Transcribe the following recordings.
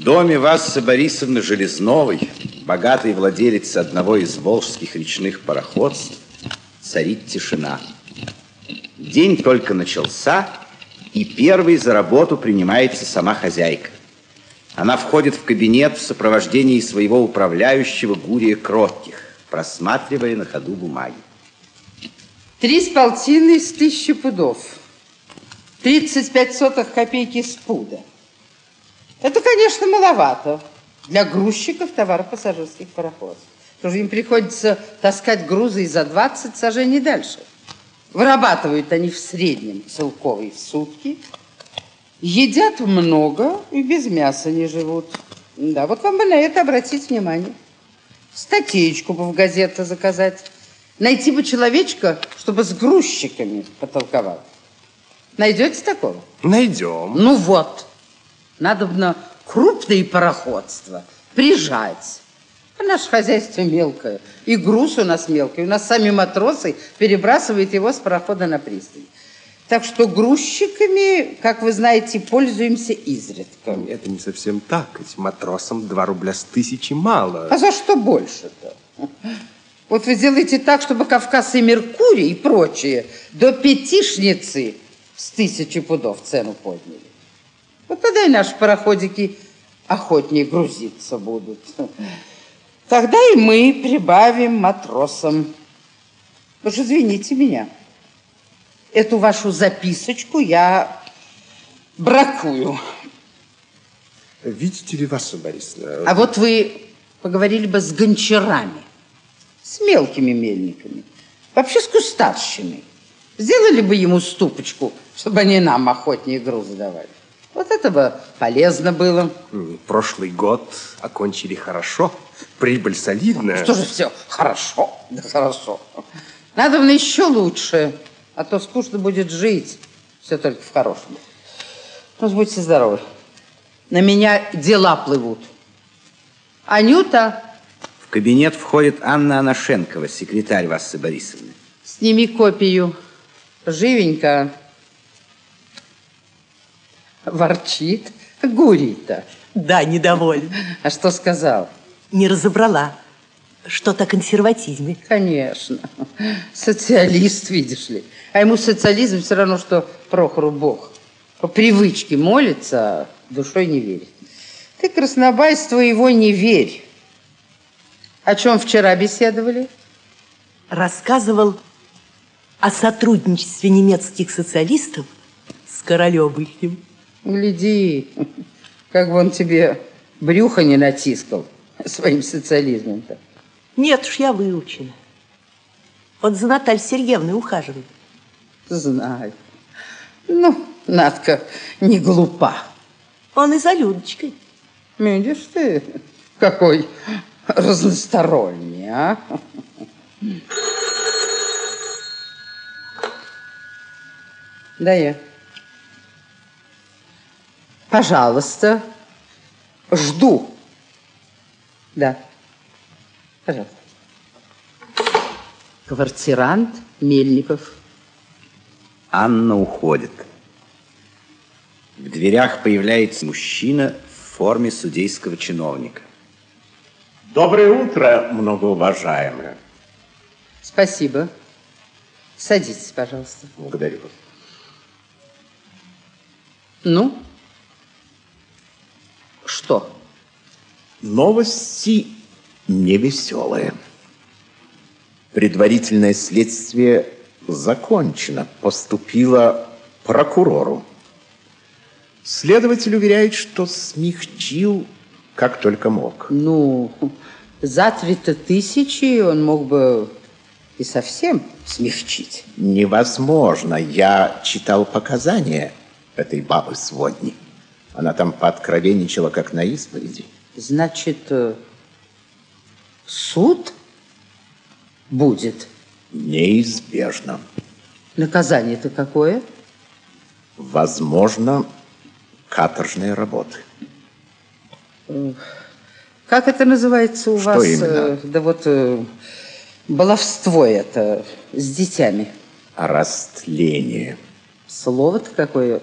В доме Вассы Борисовны Железновой, богатой владелицы одного из волжских речных пароходств, царит тишина. День только начался, и первой за работу принимается сама хозяйка. Она входит в кабинет в сопровождении своего управляющего Гурия Кротких, просматривая на ходу бумаги. Три с полтиной с тысячи пудов. 35 сотых копейки с пуда. Это, конечно, маловато для грузчиков товаропассажирских пароходов. Потому что им приходится таскать грузы и за 20 сажений дальше. Вырабатывают они в среднем целковый в сутки. Едят много и без мяса не живут. Да, вот вам бы на это обратить внимание. Статейку бы в газеты заказать. Найти бы человечка, чтобы с грузчиками потолковал. Найдете такого? Найдем. Ну вот. Надо бы на крупные пароходства прижать. А наше хозяйство мелкое. И груз у нас мелкий. У нас сами матросы перебрасывают его с парохода на пристань. Так что грузчиками, как вы знаете, пользуемся изредка. Это не совсем так. Этим матросам 2 рубля с тысячи мало. А за что больше-то? Вот вы сделаете так, чтобы Кавказ и Меркурий и прочие до пятишницы с тысячи пудов цену подняли. Вот тогда и наши пароходики охотнее грузиться будут. Тогда и мы прибавим матросам. Же извините меня. Эту вашу записочку я бракую. Видите ли, Васса Борисовна... А вот вы поговорили бы с гончарами, с мелкими мельниками, вообще с кустарщиной. Сделали бы ему ступочку, чтобы они нам охотнее грузы давали. Вот это бы полезно было. Прошлый год окончили хорошо. Прибыль солидная. Что же все хорошо? Да хорошо. Надо мне еще лучше, а то скучно будет жить. Все только в хорошем. Ну, будьте здоровы. На меня дела плывут. Анюта. В кабинет входит Анна Анашенкова, секретарь Вассы Борисовны. Сними копию. Живенько. Ворчит. Гурий-то. Да, недоволен. А что сказал? Не разобрала. Что-то о консерватизме. Конечно. Социалист, видишь ли. А ему социализм все равно, что Прохору Бог. По привычке молится, а душой не верит. Ты краснобайство его не верь. О чем вчера беседовали? Рассказывал о сотрудничестве немецких социалистов с королем ихним. Гляди, как бы он тебе брюхо не натискал своим социализмом-то. Нет уж, я выучена. Он за Натальей Сергеевной ухаживает. Знаю. Ну, Надка не глупа. Он и за Людочкой. Видишь ты, какой разносторонний, а? Да я. Пожалуйста. Жду. Да. Пожалуйста. Квартирант Мельников. Анна уходит. В дверях появляется мужчина в форме судейского чиновника. Доброе утро, многоуважаемые. Спасибо. Садитесь, пожалуйста. Благодарю вас. Ну? Что? Новости невеселые. Предварительное следствие закончено, поступило прокурору. Следователь уверяет, что смягчил как только мог. Ну, за три-то тысячи он мог бы и совсем смягчить. Невозможно. Я читал показания этой бабы сводни. Она там пооткровенничала, как на исповеди. Значит, э, суд будет? Неизбежно. Наказание-то какое? Возможно, каторжные работы. Как это называется у Что вас? именно? э, Да вот э, баловство это с детьми. Растление. Слово-то какое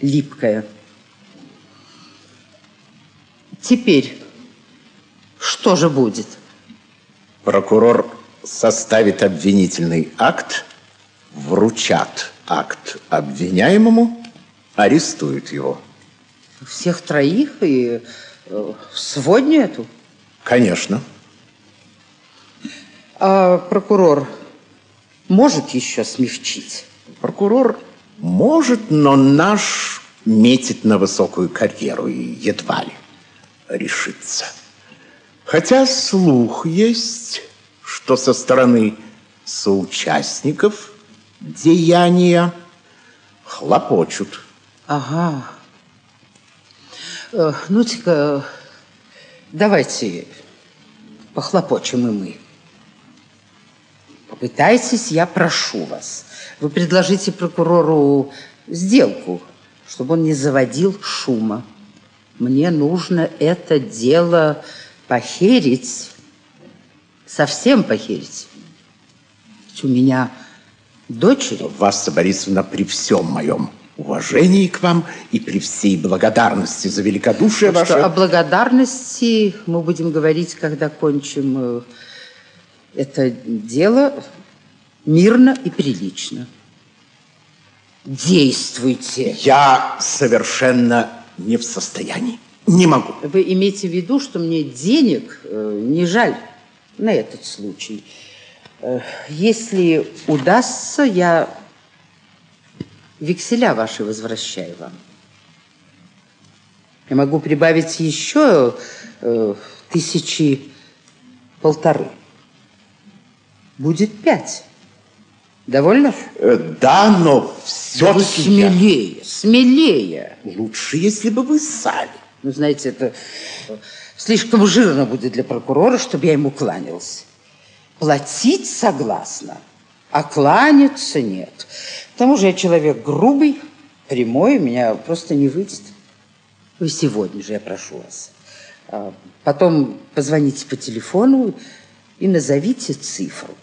липкое. Теперь что же будет? Прокурор составит обвинительный акт, вручат акт обвиняемому, арестуют его. Всех троих и э, сводню эту? Конечно. А прокурор может еще смягчить? Прокурор может, но наш метит на высокую карьеру и едва ли решится. Хотя слух есть, что со стороны соучастников деяния хлопочут. Ага. Э, Ну-ка, давайте похлопочем и мы. Попытайтесь, я прошу вас. Вы предложите прокурору сделку, чтобы он не заводил шума. Мне нужно это дело похерить, совсем похерить. Ведь у меня дочери. Васса Борисовна, при всем моем уважении к вам и при всей благодарности за великодушие что ваше... о благодарности мы будем говорить, когда кончим э, это дело мирно и прилично. Действуйте. Я совершенно не в состоянии. Не могу. Вы имеете в виду, что мне денег э, не жаль на этот случай. Э, если удастся, я векселя ваши возвращаю вам. Я могу прибавить еще э, тысячи полторы. Будет пять. Довольно? Э, Да, но Да все-таки я- смелее, смелее. лучше, если бы вы сами. Ну, знаете, это слишком жирно будет для прокурора, чтобы я ему кланялся. Платить согласна, а кланяться нет. К тому же я человек грубый, прямой, меня просто не выйдет. Вы сегодня же, я прошу вас. А Потом позвоните по телефону и назовите цифру.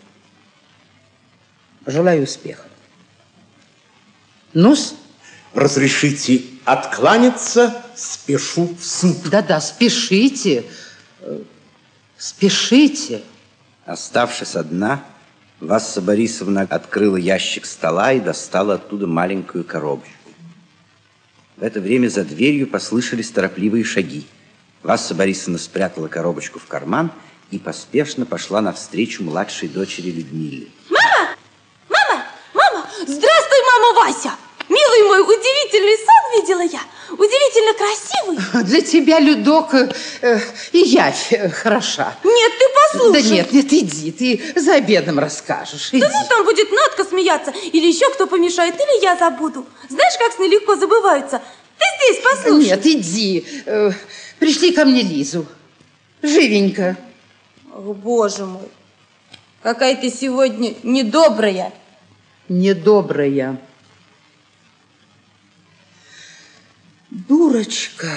Желаю успеха. Ну-с, Разрешите откланяться, спешу в суд. да-да, спешите, спешите. Оставшись одна, Васса Борисовна открыла ящик стола и достала оттуда маленькую коробочку. В это время за дверью послышались торопливые шаги. Васса Борисовна спрятала коробочку в карман и поспешно пошла навстречу младшей дочери Людмиле. Мама! Мама! Вася! Милый мой, удивительный сон видела я. Удивительно красивый. Для тебя, Людок, э, э, и явь э, хороша. Нет, ты послушай. Да нет, нет, иди, ты за обедом расскажешь. Иди. Да ну там будет Надка смеяться, или еще кто помешает, или я забуду. Знаешь, как сны легко забываются? Ты здесь послушай. Нет, иди. Э, Пришли ко мне Лизу. Живенько. О, боже мой, какая ты сегодня недобрая. Недобрая. Дурочка.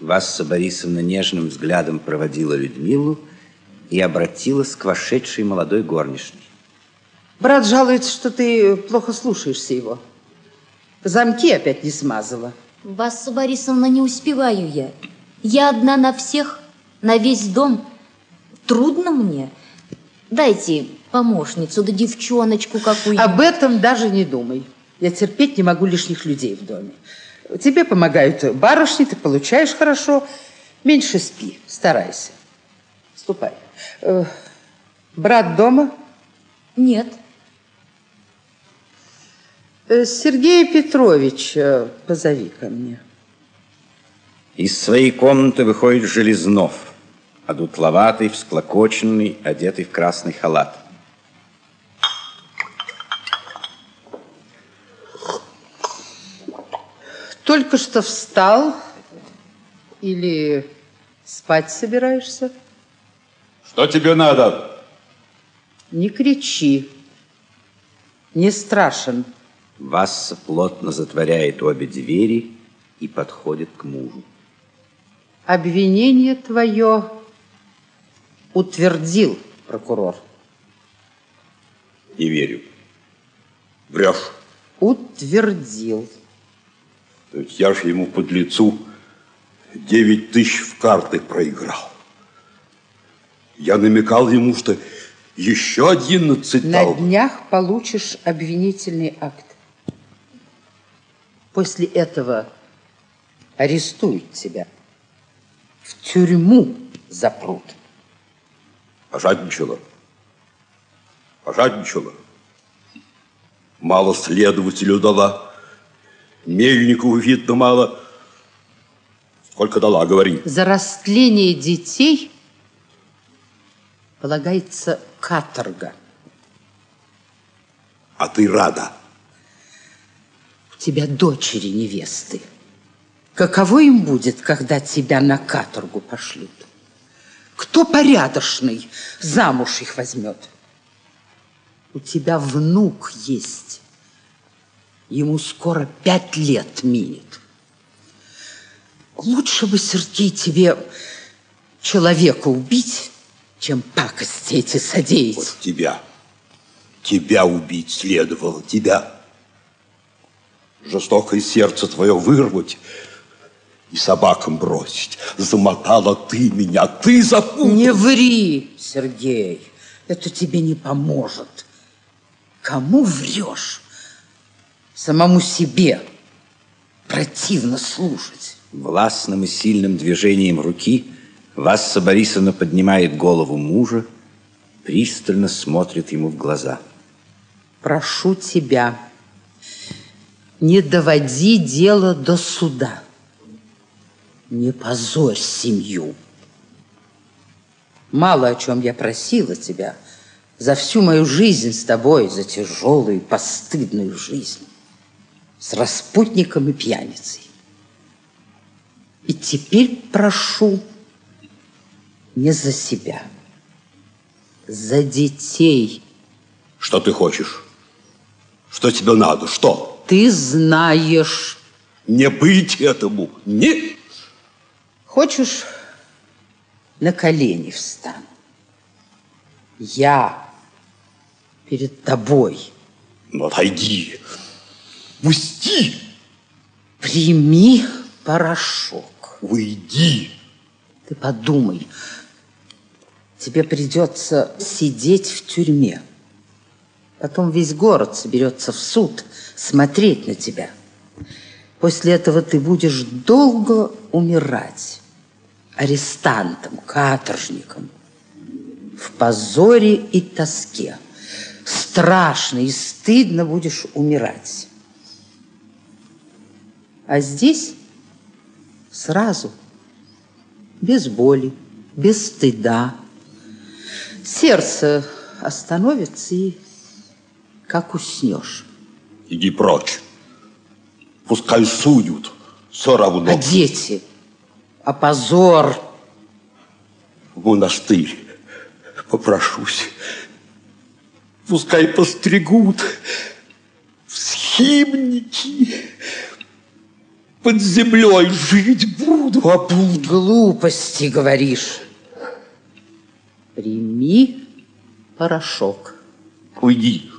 Васса Борисовна нежным взглядом проводила Людмилу и обратилась к вошедшей молодой горничной. Брат жалуется, что ты плохо слушаешься его. Замки опять не смазала. Васса Борисовна, не успеваю я. Я одна на всех, на весь дом. Трудно мне. Дайте помощницу, да девчоночку какую Об этом даже не думай. Я терпеть не могу лишних людей в доме. Тебе помогают барышни, ты получаешь хорошо. Меньше спи, старайся. Ступай. Э, брат дома? Нет. Э, Сергея Петровича позови ко мне. Из своей комнаты выходит Железнов, одутловатый, всклокоченный, одетый в красный халат. Только что встал или спать собираешься? Что тебе надо? Не кричи. Не страшен. Васса плотно затворяет обе двери и подходит к мужу. Обвинение твое утвердил прокурор. Не верю. Врешь. Утвердил. То есть я же ему под лицу Девять тысяч в карты проиграл. Я намекал ему, что еще одиннадцать На дал. днях получишь обвинительный акт. После этого арестуют тебя. В тюрьму запрут. Пожадничала. Пожадничала. Мало следователю дала. Мельникову, видно, мало. Сколько дала, говори. За растление детей полагается каторга. А ты рада. У тебя дочери невесты. Каково им будет, когда тебя на каторгу пошлют? Кто порядочный замуж их возьмет? У тебя внук есть. Ему скоро пять лет минет. Лучше бы, Сергей, тебе человека убить, чем пакости эти содеять. Вот тебя. Тебя убить следовало, тебя. Жестокое сердце твое вырвать и собакам бросить. Замотала ты меня, ты запутал. Не ври, Сергей, это тебе не поможет. Кому врешь? Самому себе противно слушать. Властным и сильным движением руки Васса Борисовна поднимает голову мужа, пристально смотрит ему в глаза. Прошу тебя, не доводи дело до суда. Не позорь семью. Мало о чем я просила тебя за всю мою жизнь с тобой, за тяжелую, постыдную жизнь, с распутником и пьяницей. И теперь прошу не за себя, за детей. Что ты хочешь? Что тебе надо? Что? Ты знаешь. Не быть этому. Не. Хочешь, на колени встану? Я перед тобой. Ну, отойди. Пусти. Прими порошок. Уйди. Ты подумай, тебе придется сидеть в тюрьме. Потом весь город соберется в суд смотреть на тебя. После этого ты будешь долго умирать арестантом, каторжником, в позоре и тоске. Страшно и стыдно будешь умирать. А здесь сразу, без боли, без стыда. Сердце остановится и как уснешь. Иди прочь. Пускай судят. Все равно. А дети? А позор? В монастырь попрошусь. Пускай постригут в схимники. Под землей жить буду, а буду. Глупости говоришь. Прими порошок. Уйди.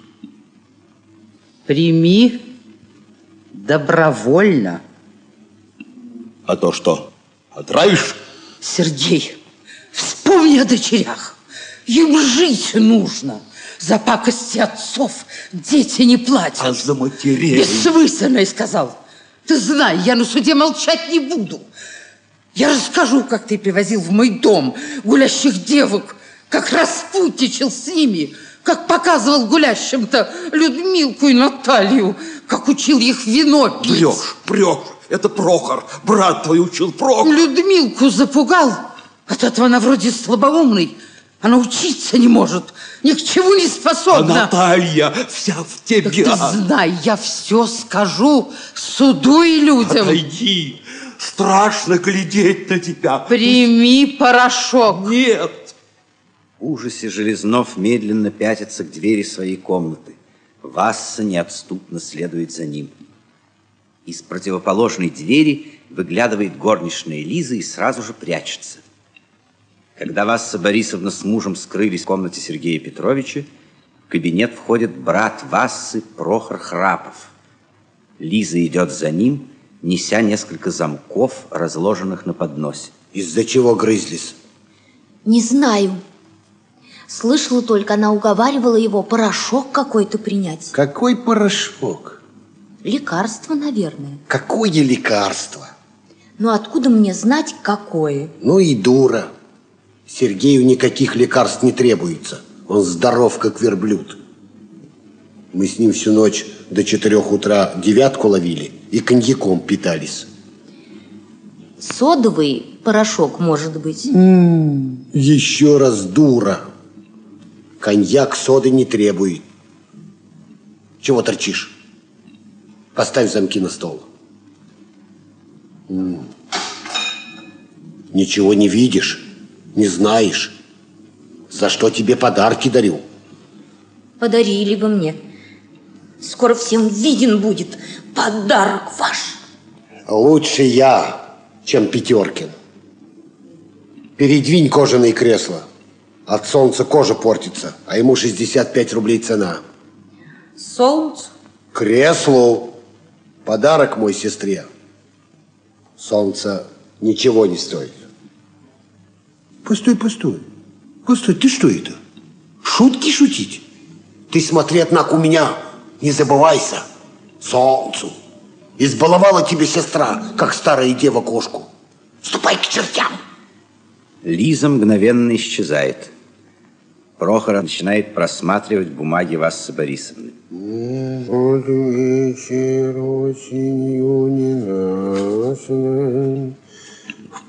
Прими добровольно. А то что, отравишь? Сергей, вспомни о дочерях. Им жить нужно. За пакости отцов дети не платят. А за матерей? Бессмысленно, сказал. Ты знай, я на суде молчать не буду. Я расскажу, как ты привозил в мой дом гулящих девок, как распутничал с ними, как показывал гулящим-то Людмилку и Наталью, как учил их вино пить. Врешь, врешь. Это Прохор, брат твой учил Прохор. Людмилку запугал. От этого она вроде слабоумный. Она учиться не может, ни к чему не А способна. Наталья вся в тебе. Так ты знай, я все скажу суду и людям. Отойди. Страшно глядеть на тебя. Прими порошок. Нет. В ужасе Железнов медленно пятится к двери своей комнаты. Васса неотступно следует за ним. Из противоположной двери выглядывает горничная Лиза и сразу же прячется. Когда Васса Борисовна с мужем скрылись в комнате Сергея Петровича, в кабинет входит брат Вассы Прохор Храпов. Лиза идет за ним, неся несколько замков, разложенных на подносе. Из-за чего грызлись? Не знаю. Слышала только, она уговаривала его порошок какой-то принять. Какой порошок? Лекарство, наверное. Какое лекарство? Но откуда мне знать, какое? Ну и дура. Сергею никаких лекарств не требуется. Он здоров, как верблюд. Мы с ним всю ночь до четырех утра девятку ловили и коньяком питались. Содовый порошок, может быть. Еще раз дура. Коньяк соды не требует. Чего торчишь? Поставь замки на стол. М. Ничего не видишь, не знаешь. За что тебе подарки дарю? Подарили бы мне. Скоро всем виден будет подарок ваш. Лучше я, чем Пятеркин. Передвинь кожаные кресла. От солнца кожа портится, а ему 65 рублей цена. Солнце. Креслу. Подарок мой сестре. Солнце ничего не стоит. Постой, постой. Постой, ты что это? Шутки шутить? Ты смотри, однако, у меня не забывайся. Солнцу. Избаловала тебе сестра, как старая дева кошку. Ступай к чертям. Лиза мгновенно исчезает. Прохор начинает просматривать бумаги Вассы Борисовны. Вот вечер осенью ненастный,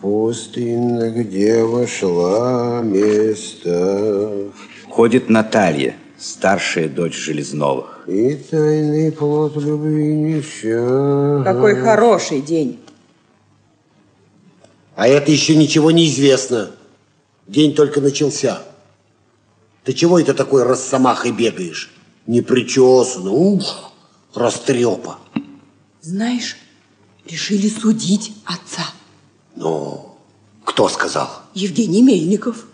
В пустынных, где вошла место, Ходит Наталья, старшая дочь Железновых. И тайный плод любви несчастный. Какой хороший день. А это еще ничего не известно. День только начался. Ты чего это такой росомахой бегаешь? Не причесан, ух, растрепа. Знаешь, решили судить отца. Ну, кто сказал? Евгений Мельников.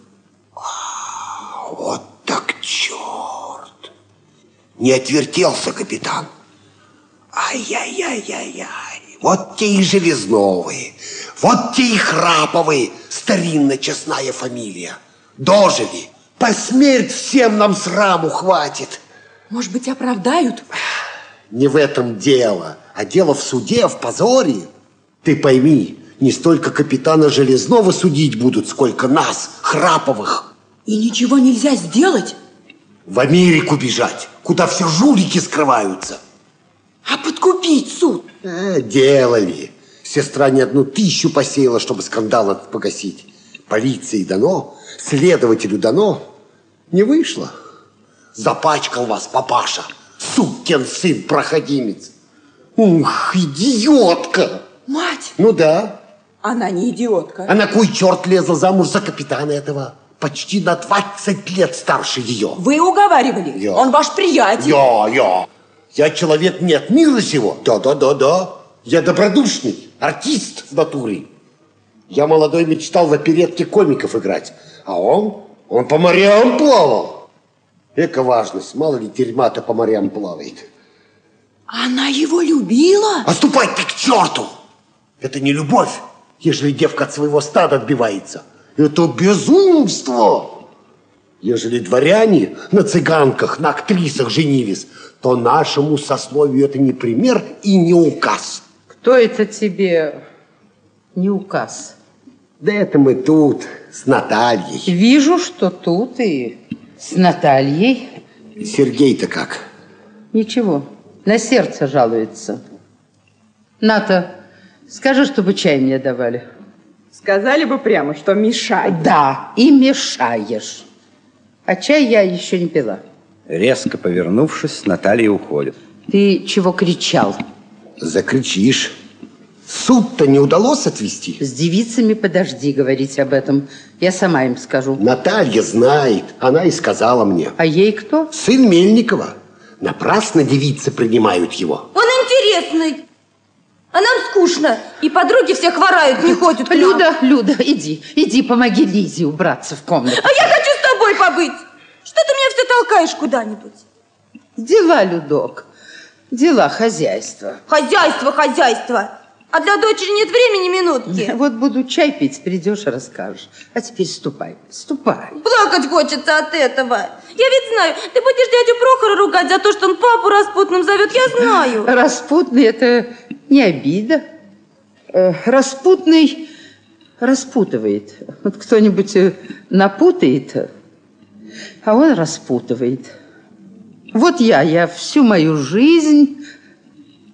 Вот так черт. Не отвертелся капитан. Ай-яй-яй-яй-яй. Вот те и Железновые, вот те и Храповые, старинно-честная фамилия. Дожили. По смерть всем нам сраму хватит. Может быть, оправдают? Не в этом дело, а дело в суде, в позоре. Ты пойми, не столько капитана Железного судить будут, сколько нас, Храповых. И ничего нельзя сделать? В Америку бежать, куда все жулики скрываются. А подкупить суд? Э, делали. Сестра не одну тысячу посеяла, чтобы скандал этот погасить. Полиции дано, следователю дано. Не вышло. Запачкал вас папаша, сукин сын проходимец. Ух, идиотка! Мать, Ну да. Она не идиотка. А на кой черт лезла замуж за капитана этого? Почти на 20 лет старше ее. Вы уговаривали? Я. Он ваш приятель. Я, я. Я человек не от мира сего. Да, да, да, да. Я добродушный, артист в натуре. Я молодой мечтал в оперетке комиков играть. А он, он по морям плавал. Эка важность, мало ли дерьма-то по морям плавает. Она его любила? Ступай ты к черту! Это не любовь, ежели девка от своего стада отбивается. Это безумство! Ежели дворяне на цыганках, на актрисах женились, то нашему сословию это не пример и не указ. Кто это тебе не указ? Да это мы тут с Натальей. Вижу, что тут и с Натальей. Сергей-то как? Ничего, на сердце жалуется. Ната, скажи, чтобы чай мне давали. Сказали бы прямо, что мешать. Да, и мешаешь. А чай я еще не пила. Резко повернувшись, Наталья уходит. Ты чего кричал? Закричишь. Суд-то не удалось отвести. С девицами подожди говорить об этом. Я сама им скажу. Наталья знает, она и сказала мне. А ей кто? Сын Мельникова. Напрасно девицы принимают его. Он интересный. А нам скучно. И подруги все хворают, не ходят к нам. Люда, Люда, иди, иди, помоги Лизе убраться в комнату. А я хочу с тобой побыть. Что ты меня все толкаешь куда-нибудь? Дела, Людок, дела хозяйства. Хозяйство, хозяйство. А для дочери нет времени минутки. Вот буду чай пить, придешь, расскажешь. А теперь ступай, ступай. Плакать хочется от этого. Я ведь знаю, ты будешь дядю Прохора ругать за то, что он папу распутным зовет, я знаю. Распутный – это не обида. Э, Распутный распутывает. Вот кто-нибудь э, напутает, а он распутывает. Вот я, я всю мою жизнь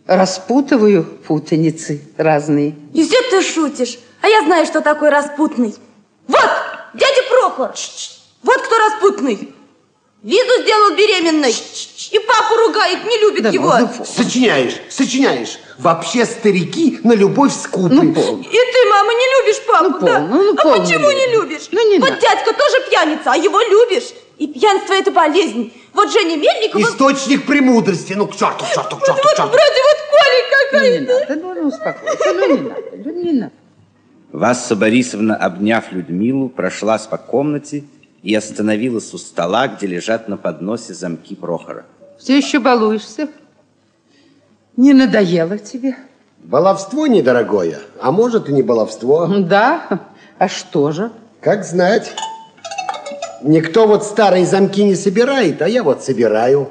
распутываю путаницы разные. И все ты шутишь. А я знаю, что такое распутный. Вот, дядя Прохор. Вот кто распутный. Лизу сделал беременной. И папу ругает, не любит Да его. ну, Сочиняешь, сочиняешь. Вообще старики на любовь скупы. Ну, полно. И ты, мама, не любишь папу, да? полно, ну, а полно, почему не любишь? Ну, не вот надо. дядька тоже пьяница, а его любишь. И пьянство это болезнь. Вот Женя Мельникова... Источник премудрости. Ну, к черту, к черту, к черту, к Вот черту. вроде вот Коля Ну, не какая-то. надо, ну, ну, успокойся, ну, не надо, ну, не надо. Васса Борисовна, обняв Людмилу, прошлась по комнате и остановилась у стола, где лежат на подносе замки Прохора. Все еще балуешься? Не надоело тебе? Баловство недорогое, а может и не баловство. Да? А что же? Как знать. Никто вот старые замки не собирает, а я вот собираю.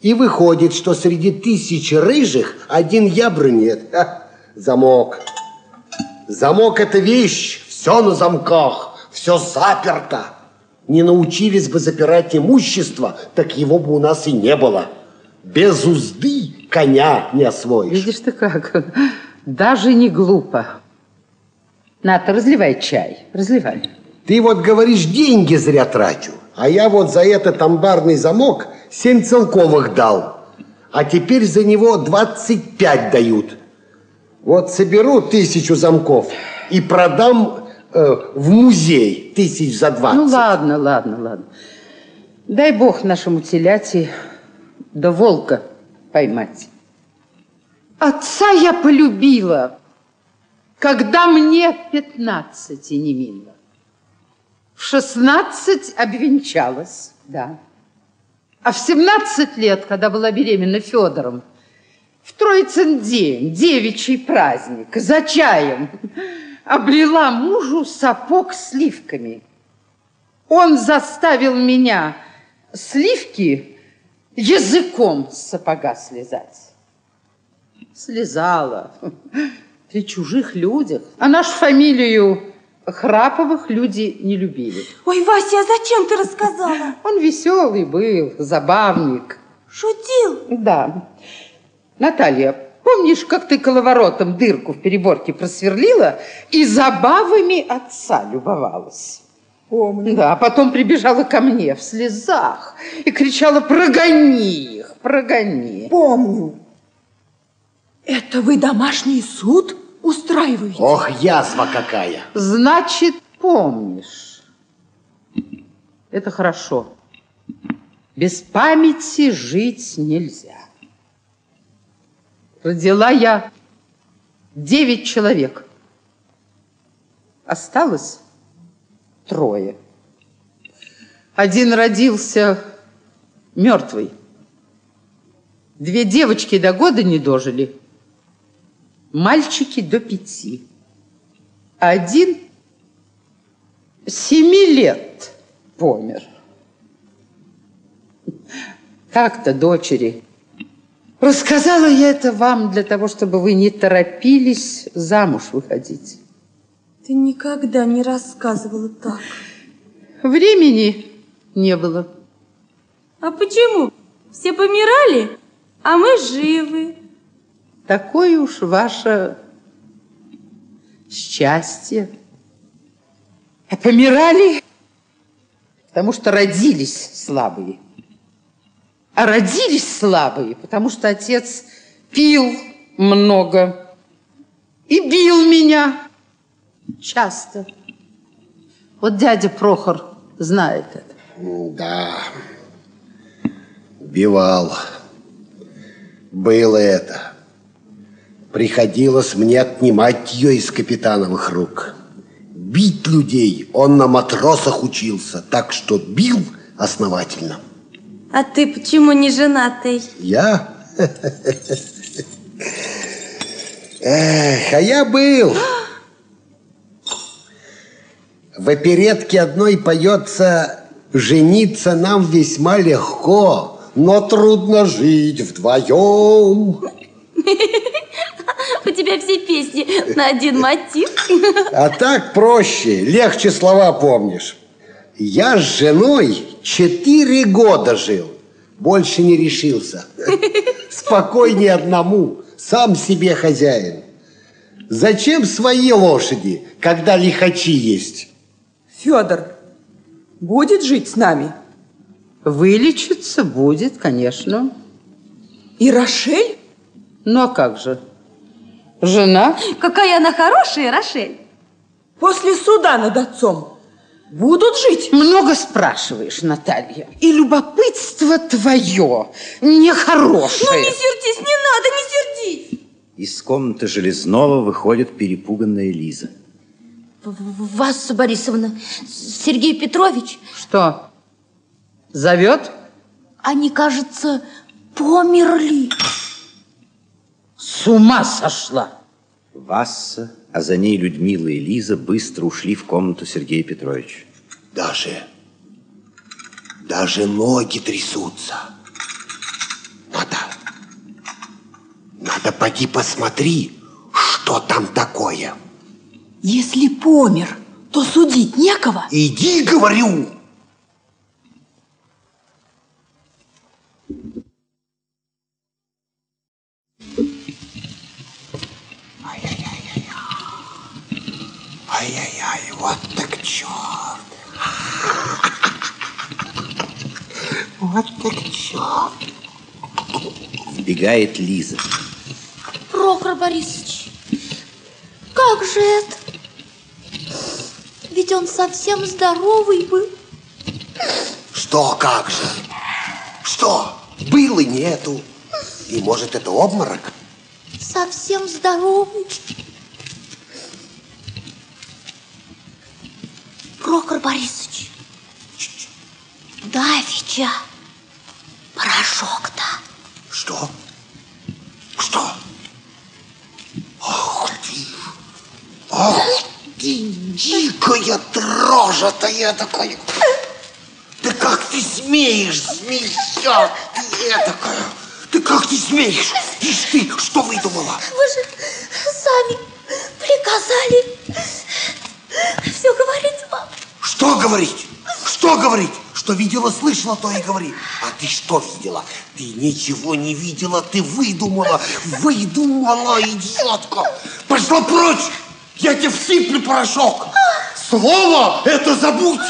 И выходит, что среди тысячи рыжих один я брюнет. Ха, замок. Замок – это вещь, все на замках, все заперто. Не научились бы запирать имущество, так его бы у нас и не было. Без узды коня не освоишь. Видишь ты как? Даже не глупо. Ната, разливай чай, разливай. Ты вот говоришь, деньги зря трачу. А я вот за этот амбарный замок семь целковых дал. А теперь за него 25 дают. Вот соберу тысячу замков и продам э, в музей тысяч за 20. Ну ладно, ладно, ладно. Дай бог нашему теляти да волка поймать. Отца я полюбила, когда мне пятнадцати не минуло. В шестнадцать обвенчалась, да. А в семнадцать лет, когда была беременна Федором, в Троицын день, девичий праздник, за чаем, облила мужу сапог сливками. Он заставил меня сливки языком с сапога слезать. Слезала при чужих людях. А нашу фамилию Храповых люди не любили. Ой, Вася, а зачем ты рассказала? Он веселый был, забавник. Шутил? Да. Наталья, помнишь, как ты коловоротом дырку в переборке просверлила и забавами отца любовалась? Помню. Да, а потом прибежала ко мне в слезах и кричала «Прогони их, прогони!» Помню. Это вы домашний суд устраиваете? Ох, язва какая. Значит, помнишь. Это хорошо. Без памяти жить нельзя. Родила я девять человек. Осталось трое. Один родился мертвый. Две девочки до года не дожили. Мальчики до пяти. Один семи лет помер. Так-то, дочери. Рассказала я это вам для того, чтобы вы не торопились замуж выходить. Ты никогда не рассказывала так. Времени не было. А почему? Все помирали, а мы живы. Такое уж ваше счастье. А помирали, потому что родились слабые. А родились слабые, потому что отец пил много и бил меня часто. Вот дядя Прохор знает это. Да, бивал. Было это. Приходилось мне отнимать ее из капитановых рук. Бить людей он на матросах учился, так что бил основательно. А ты почему не женатый? Я? Эх, а я был. В оперетке одной поется «Жениться нам весьма легко, но трудно жить вдвоем». У тебя все песни на один мотив. А так проще, легче слова помнишь. Я с женой четыре года жил, больше не решился. Спокойнее одному, сам себе хозяин. Зачем свои лошади, когда лихачи есть? Федор будет жить с нами? Вылечиться будет, конечно. И Рошель? Ну, а как же? Жена? Какая она хорошая, Рошель. После суда над отцом будут жить? Много спрашиваешь, Наталья. И любопытство твое нехорошее. Ну, не сердись, не надо, не сердись. Из комнаты Железного выходит перепуганная Лиза. Вас, Борисовна, Сергей Петрович, Что? Зовет? они, кажется, померли. С ума сошла. Васса, а за ней Людмила и Лиза быстро ушли в комнату Сергея Петровича. Даже, даже ноги трясутся. Надо, надо поди посмотри, что там такое. Если помер, то судить некого. Иди, говорю. Ай-яй-яй, вот так черт. Вот так черт. Вбегает Лиза. Прохор Борисович, как же это? Ведь он совсем здоровый был. Что, как же? Что? Было нету. И может это обморок? Совсем здоровый. Прохор Борисович, давеча порошок-то. Что? Что? Ах ты! Ах ты, дикая дрожа-то такая! Да как ты смеешь, змея ты этакая? Ты как ты смеешь? Ишь ты, что выдумала? Вы же сами приказали все говорить вам. Что говорить? Что говорить? Что видела, слышала, то и говори. А ты что видела? Ты ничего не видела, ты выдумала. Выдумала, идиотка. Пошла прочь. Я тебе всыплю порошок. Слово это забудь.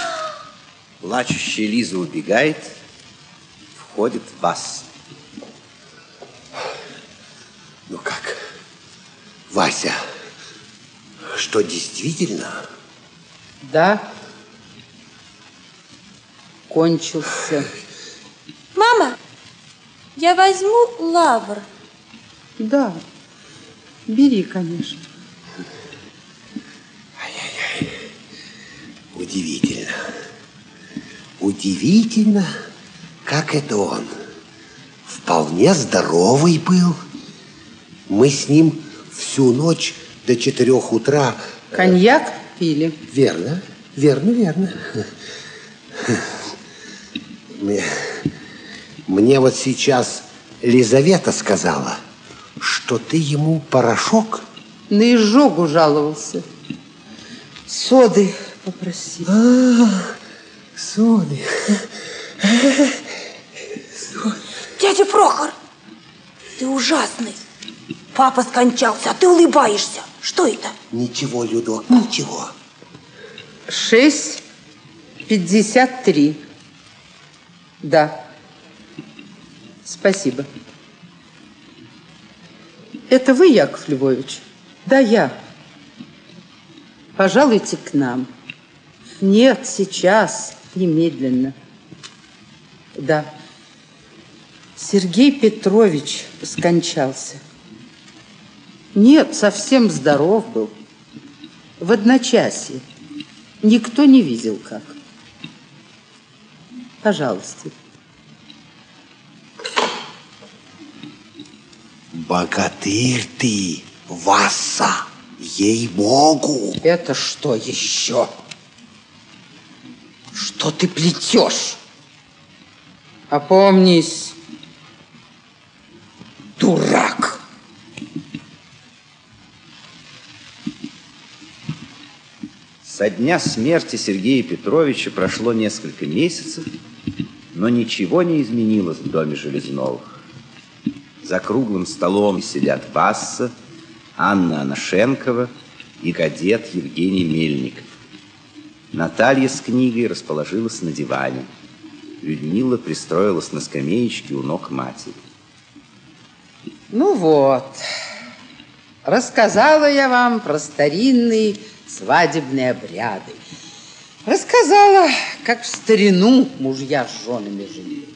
Плачущая Лиза убегает. Входит Васса. Ну как, Вася, что действительно? Да. Кончился. Мама, я возьму лавр. Да. Бери, конечно. Удивительно. Удивительно, как это он. Вполне здоровый был. Мы с ним всю ночь до четырех утра... Коньяк пили. Верно, верно, верно. Мне, мне вот сейчас Лизавета сказала, что ты ему порошок... На изжогу жаловался. Соды попросил. А, соды. Дядя Прохор, ты ужасный. Папа скончался, а ты улыбаешься. Что это? Ничего, Людок, ничего. Шесть пятьдесят три. Да. Спасибо. Это вы, Яков Львович? Да, я. Пожалуйте к нам. Нет, сейчас, немедленно. Да. Сергей Петрович скончался. Нет, совсем здоров был. В одночасье. Никто не видел, как. Пожалуйста. Богатырь ты, Васа, ей-богу. Это что еще? Что ты плетешь? Опомнись, дурак. Со дня смерти Сергея Петровича прошло несколько месяцев, но ничего не изменилось в доме Железновых. За круглым столом сидят Васса, Анна Анашенкова и кадет Евгений Мельников. Наталья с книгой расположилась на диване. Людмила пристроилась на скамеечке у ног матери. Ну вот, рассказала я вам про старинные свадебные обряды. Рассказала, как в старину мужья с женами жили.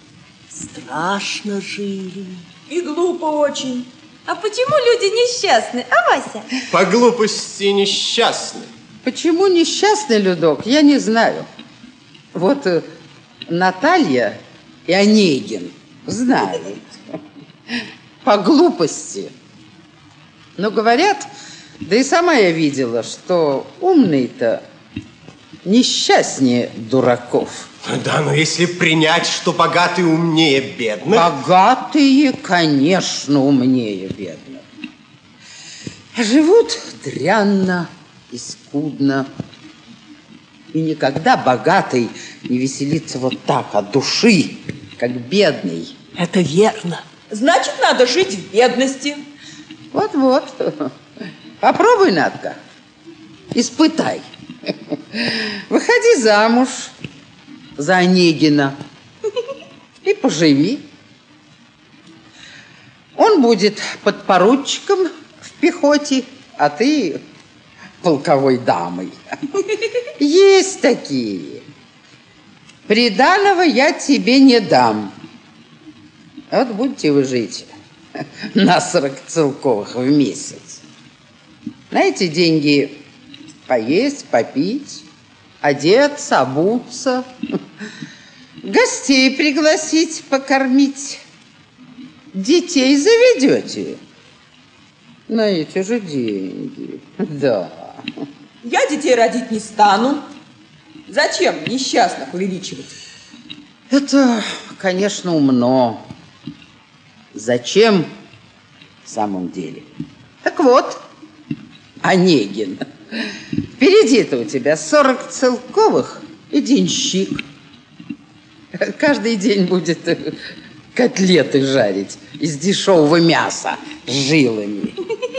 Страшно жили. И глупо очень. А почему люди несчастны, а, Вася? По глупости несчастны. Почему несчастный Людок, я не знаю. Вот э, Наталья и Онегин знают. По глупости. Но говорят, да и сама я видела, что умный-то несчастнее дураков. Да, но если принять, что богатые умнее бедных... Богатые, конечно, умнее бедных. Живут дрянно и скудно. И никогда богатый не веселится вот так от души, как бедный. Это верно. Значит, надо жить в бедности. Вот-вот. Попробуй, Надка. Испытай. Выходи замуж за Онегина и поживи. Он будет подпоручиком в пехоте, а ты полковой дамой. Есть такие. Приданого я тебе не дам. Вот будете вы жить на 40 целковых в месяц. На эти деньги поесть, попить, одеться, обуться, гостей пригласить, покормить, детей заведете. На эти же деньги, да. Я детей родить не стану. Зачем несчастных увеличивать? Это, конечно, умно. Зачем в самом деле? Так вот, Онегин, впереди-то у тебя 40 целковых и денщик. Каждый день будет котлеты жарить из дешевого мяса с жилами.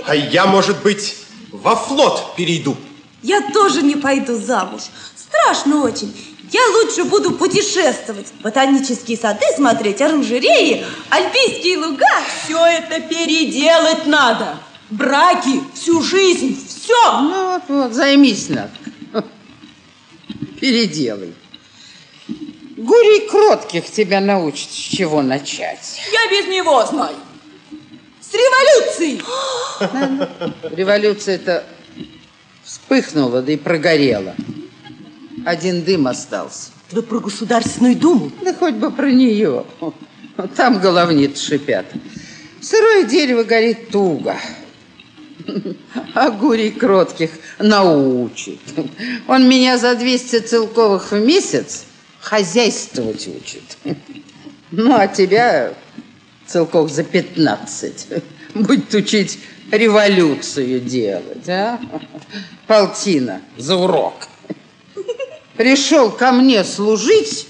А я, может быть, во флот перейду. Я тоже не пойду замуж. Страшно очень. Я лучше буду путешествовать, ботанические сады смотреть, оранжереи, альпийские луга. Все это переделать надо. Браки, всю жизнь, все. Ну вот, вот, займись надо. Переделай. Гурий Кротких тебя научит, с чего начать. Я без него знаю. С революцией. Революция-то вспыхнула, да и прогорела. Один дым остался. Вы про Государственную Думу? Да хоть бы про нее. Там головни шипят. Сырое дерево горит туго. А Гурий Кротких научит. Он меня за 200 целковых в месяц хозяйствовать учит. Ну, а тебя целков за 15 будет учить революцию делать, а? Полтина за урок. Пришел ко мне служить,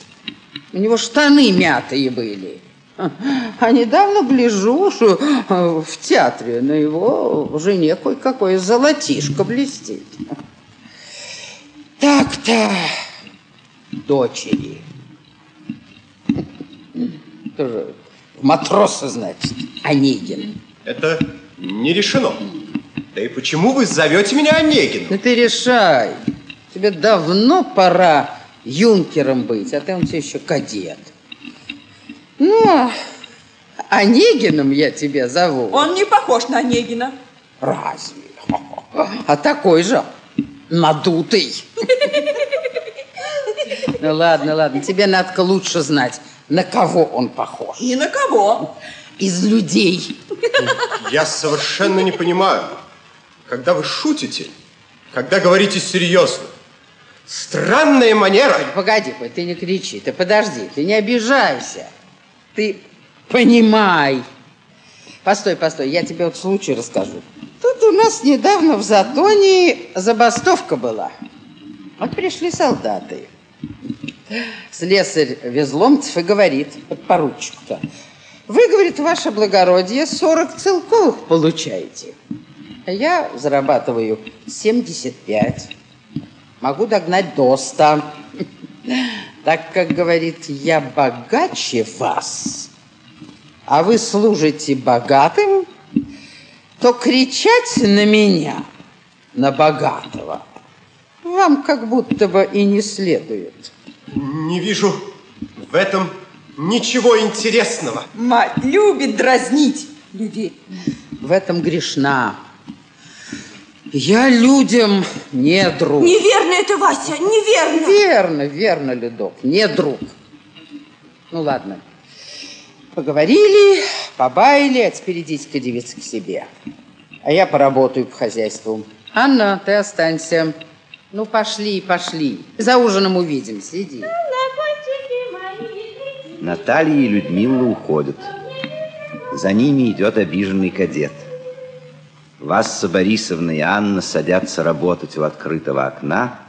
у него штаны мятые были. А недавно гляжу, что в театре на его жене кое-какое золотишко блестит. Так-то, дочери. Тоже матросы, значит, Онегин. Это не решено. Да и почему вы зовете меня Онегином? Да ты решай. Тебе давно пора юнкером быть, а ты он тебе еще кадет. Ну, Онегином я тебя зову. Он не похож на Онегина. Разве? А такой же надутый. Ну ладно, ладно, тебе надо лучше знать, на кого он похож. Ни на кого. Из людей. Я совершенно не понимаю. когда вы шутите, когда говорите серьезно. Странная манера. Погоди, ты не кричи, ты подожди, ты не обижайся. Ты понимай. Постой, постой, я тебе вот случай расскажу. Тут у нас недавно в Затоне забастовка была. Вот пришли солдаты. Слесарь Везломцев и говорит, подпоручик-то, вы, говорит, ваше благородие, 40 целковых получаете. А я зарабатываю 75. Могу догнать до 100. Так как, говорит, я богаче вас, а вы служите богатым, то кричать на меня, на богатого, вам как будто бы и не следует. Не вижу в этом ничего интересного. Мать любит дразнить людей. В этом грешна. Я людям не друг. Неверно это, Вася, неверно. Верно, верно, Людок, не друг. Ну ладно. Поговорили, побаяли, а теперь идите-ка, девица, к себе. А я поработаю по хозяйству. Анна, ты останься. Ну, пошли, пошли. За ужином увидимся, иди. Наталья и Людмила уходят. За ними идет обиженный кадет. Васса Борисовна и Анна садятся работать у открытого окна,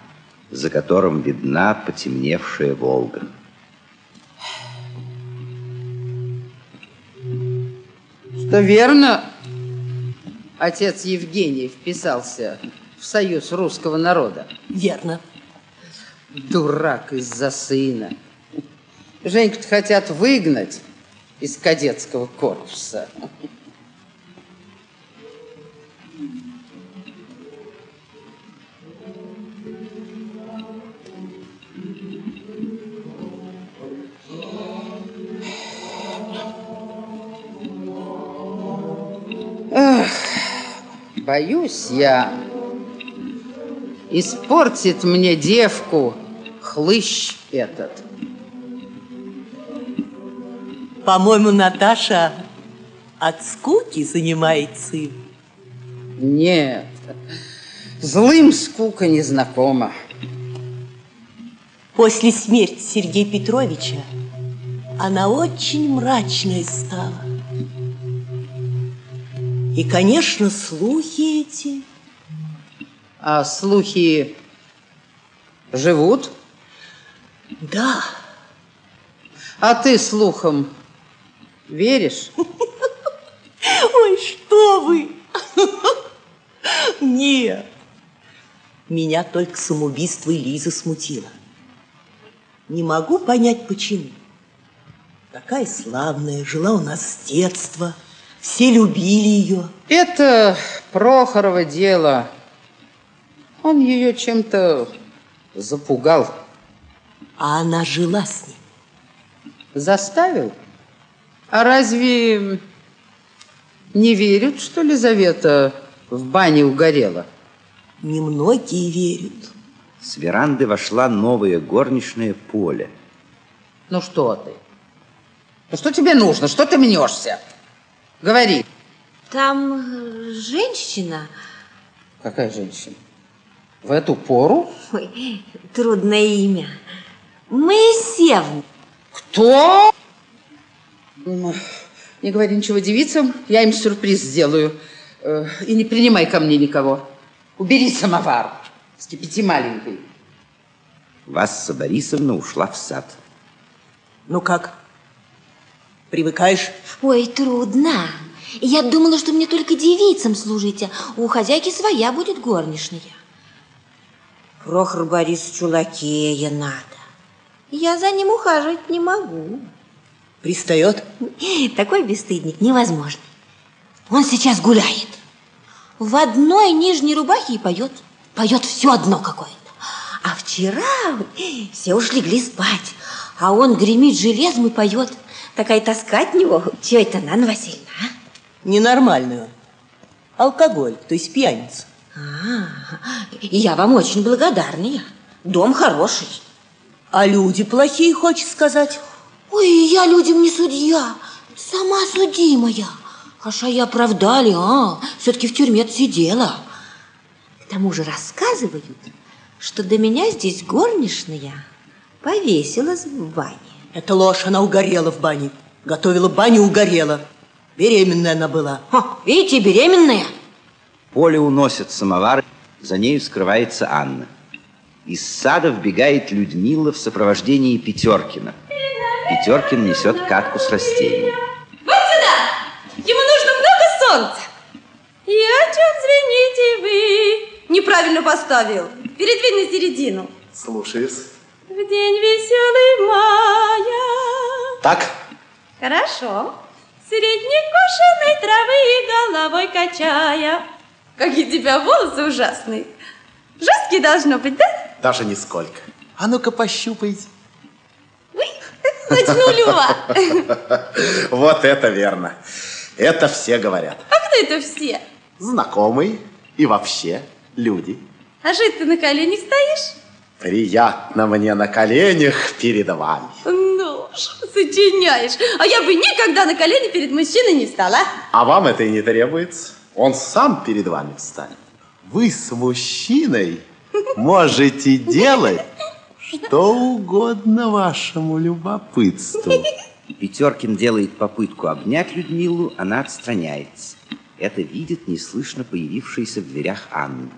за которым видна потемневшая Волга. Что верно, отец Евгений вписался в союз русского народа. Верно. Дурак из-за сына. Женьку-то хотят выгнать из кадетского корпуса. Эх, боюсь я, испортит мне девку хлыщ этот. По-моему, Наташа от скуки занимается им. Нет, злым скука не знакома. После смерти Сергея Петровича она очень мрачная стала. И, конечно, слухи эти. А слухи живут? Да. А ты слухам веришь? Ой, что вы! Нет. Меня только самоубийство Лизы смутило. Не могу понять, почему. Такая славная, жила у нас с детства. Все любили ее. Это Прохорова дело. Он ее чем-то запугал. А она жила с ним. Заставил? А разве не верят, что Лизавета в бане угорела? Немногие верят. С веранды вошла новая горничная Поля. Ну что ты? Ну что тебе нужно? Что ты мнешься? Говори. Там женщина. Какая женщина? В эту пору? Ой, трудное имя. Моисеевна. Кто? Не говори ничего девицам, я им сюрприз сделаю. Э, И не принимай ко мне никого. Убери самовар, скипяти маленькой. Васса Борисовна ушла в сад. Ну как? Привыкаешь? Ой, трудно. Я думала, что мне только девицам служите. У хозяйки своя будет горничная. Прохор Борисовичу лакея надо. Я за ним ухаживать не могу. Пристает? Такой бесстыдник невозможный. Он сейчас гуляет. В одной нижней рубахе и поет. Поет все одно какое-то. А вчера все уж легли спать. А он гремит железом и поет. Такая тоска от него. Чего это, Нана Васильевна, а? Ненормальную. Алкоголь, то есть пьяница. А, я вам очень благодарна. Дом хороший. А люди плохие, хочешь сказать? Ой, я людям не судья, сама судимая. Хаша я оправдали, а? Все-таки в тюрьме сидела. тому же рассказывают, что до меня здесь горничная повесилась в бане. Это ложь, она угорела в бане. Готовила баню, угорела. Беременная она была. О, видите, беременная. Поле уносят самовар, за нею скрывается Анна. Из сада вбегает Людмила в сопровождении Пятеркина. Пятеркин несет катку с растением. Вот сюда! Ему нужно много солнца. И о чем звените вы? Неправильно поставил. Передвинь на середину. Слушаюсь. В день веселый мая. Так? Хорошо. Средней кошеной травы и головой качая. Какие у тебя волосы ужасные. Жесткие должно быть, да? Даже нисколько. А ну-ка пощупайте. Ночнулева. Вот это верно. Это все говорят. А кто это все? Знакомые и вообще люди. А жить ты на коленях стоишь? Приятно мне на коленях перед вами. Ну, что сочиняешь. А я бы никогда на колени перед мужчиной не встала. А вам это и не требуется. Он сам перед вами встанет. Вы с мужчиной можете делать что угодно вашему любопытству. Пятеркин делает попытку обнять Людмилу, она отстраняется. Это видит неслышно появившаяся в дверях Анна.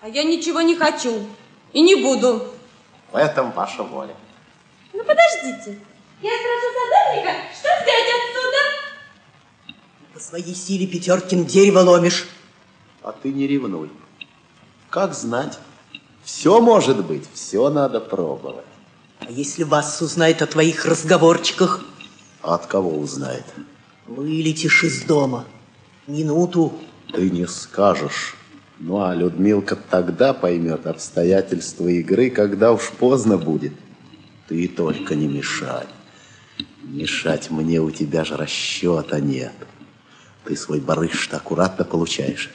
А я ничего не хочу. И не буду. В этом ваша воля. Ну, подождите. Я спрошу садовника, что взять отсюда? По своей силе Пятеркин дерево ломишь. А ты не ревнуй. Как знать? Все может быть, все надо пробовать. А если вас узнает о твоих разговорчиках? А от кого узнает? Вылетишь из дома. Минуту. Ты не скажешь. Ну, а Людмилка тогда поймет обстоятельства игры, когда уж поздно будет. Ты только не мешай. Мешать мне у тебя же расчета нет. Ты свой барыш аккуратно получаешь.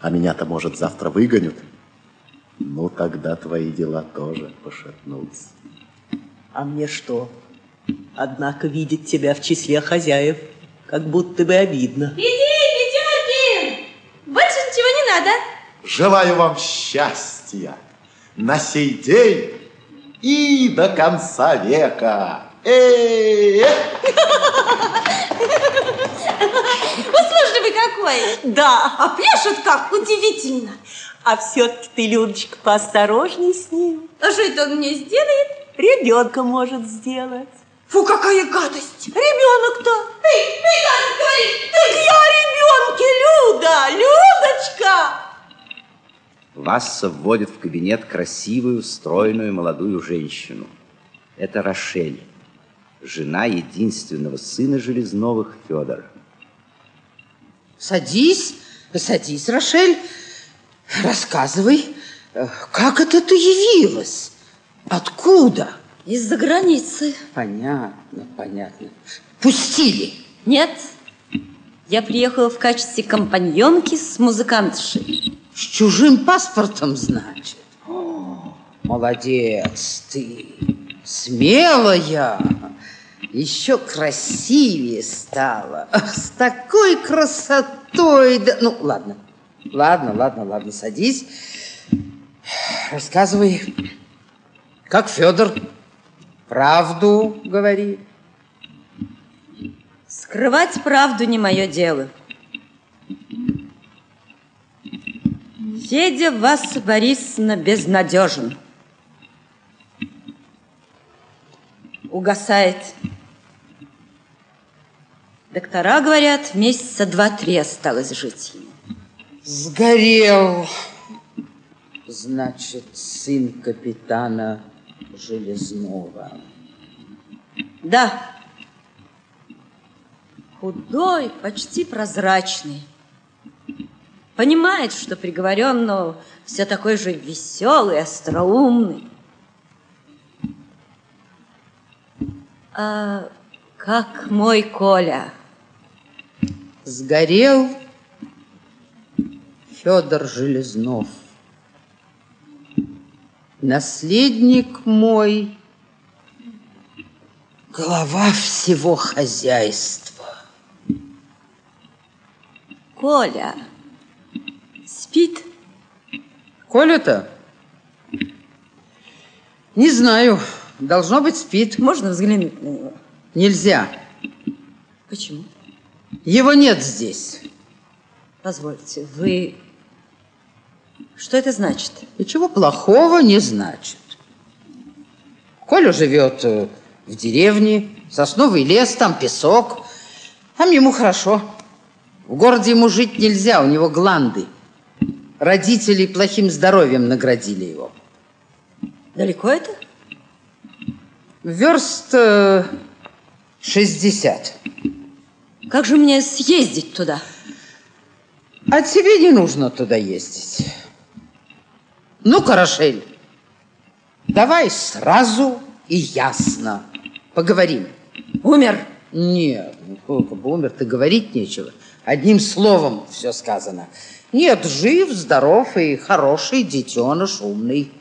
А меня-то, может, завтра выгонят. Ну, тогда твои дела тоже пошатнутся. А мне что? Однако видеть тебя в числе хозяев, как будто бы обидно. Иди, Пятеркин! Больше ничего не надо. Желаю вам счастья на сей день и до конца века. Э-э-э! Услужливый какой. Да. А пляшет как, удивительно. А все-таки ты, Людочка, поосторожней с ним. А что это он мне сделает? Ребенка может сделать. Фу, какая гадость. Ребенок-то. Ты, ты гадость говоришь. Так я о ребенке, Люда, Людочка. Васса вводит в кабинет красивую, стройную молодую женщину. Это Рошель, жена единственного сына Железновых Федора. Садись, садись, Рошель. Рассказывай, э, как это ты явилась? Откуда? Из-за границы. Понятно, понятно. Пустили? Нет, я приехала в качестве компаньонки с музыкантшей. С чужим паспортом, значит? О, молодец ты, смелая. Еще красивее стала. С такой красотой. Да... Ну, ладно, ладно, ладно, ладно, садись. Рассказывай, как Федор правду говорит. Скрывать правду не мое дело. Федя вас, Борисовна, безнадежен. Угасает. Доктора говорят, месяца два-три осталось жить ему. Сгорел, значит, сын капитана Железного. Да. Худой, почти прозрачный. Понимает, что приговорен, но все такой же веселый, остроумный. А как мой Коля? Сгорел Федор Железнов. Наследник мой, глава всего хозяйства. Коля спит? Коля-то? Не знаю. Должно быть, спит. Можно взглянуть на него? Нельзя. Почему? Его нет здесь. Позвольте, вы... Что это значит? Ничего плохого не значит. Коля живет э, в деревне, сосновый лес, там песок. Там ему хорошо. В городе ему жить нельзя, у него гланды. Родители плохим здоровьем наградили его. Далеко это? Верст э, 60. Как же мне съездить туда? А тебе не нужно туда ездить. Ну, Карашель, давай сразу и ясно поговорим. Умер? Нет, ну сколько бы умер, ты говорить нечего. Одним словом все сказано. Нет, жив, здоров и хороший детеныш, умный.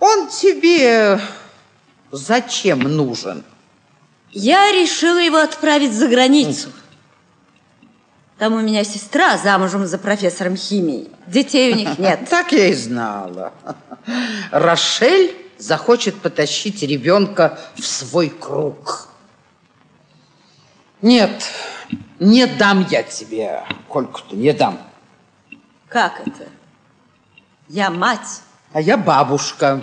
Он тебе зачем нужен? Я решила его отправить за границу. Там у меня сестра замужем за профессором химии. Детей у них нет. Так я и знала. Рошель захочет потащить ребенка в свой круг. Нет, не дам я тебе, Кольку-то, не дам. Как это? Я мать. А я бабушка.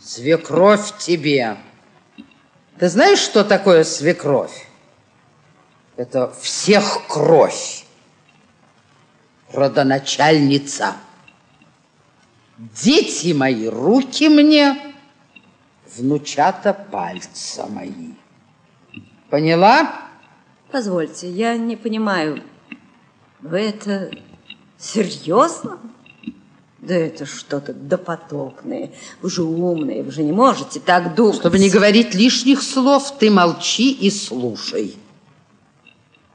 Свекровь тебе. Ты знаешь, что такое свекровь? Это всех кровь. Родоначальница. Дети мои, руки мне, внучата пальца мои. Поняла? Позвольте, я не понимаю. Вы это серьезно? Да это что-то допотопное. Вы же умные, вы же не можете так думать. Чтобы не говорить лишних слов, ты молчи и слушай.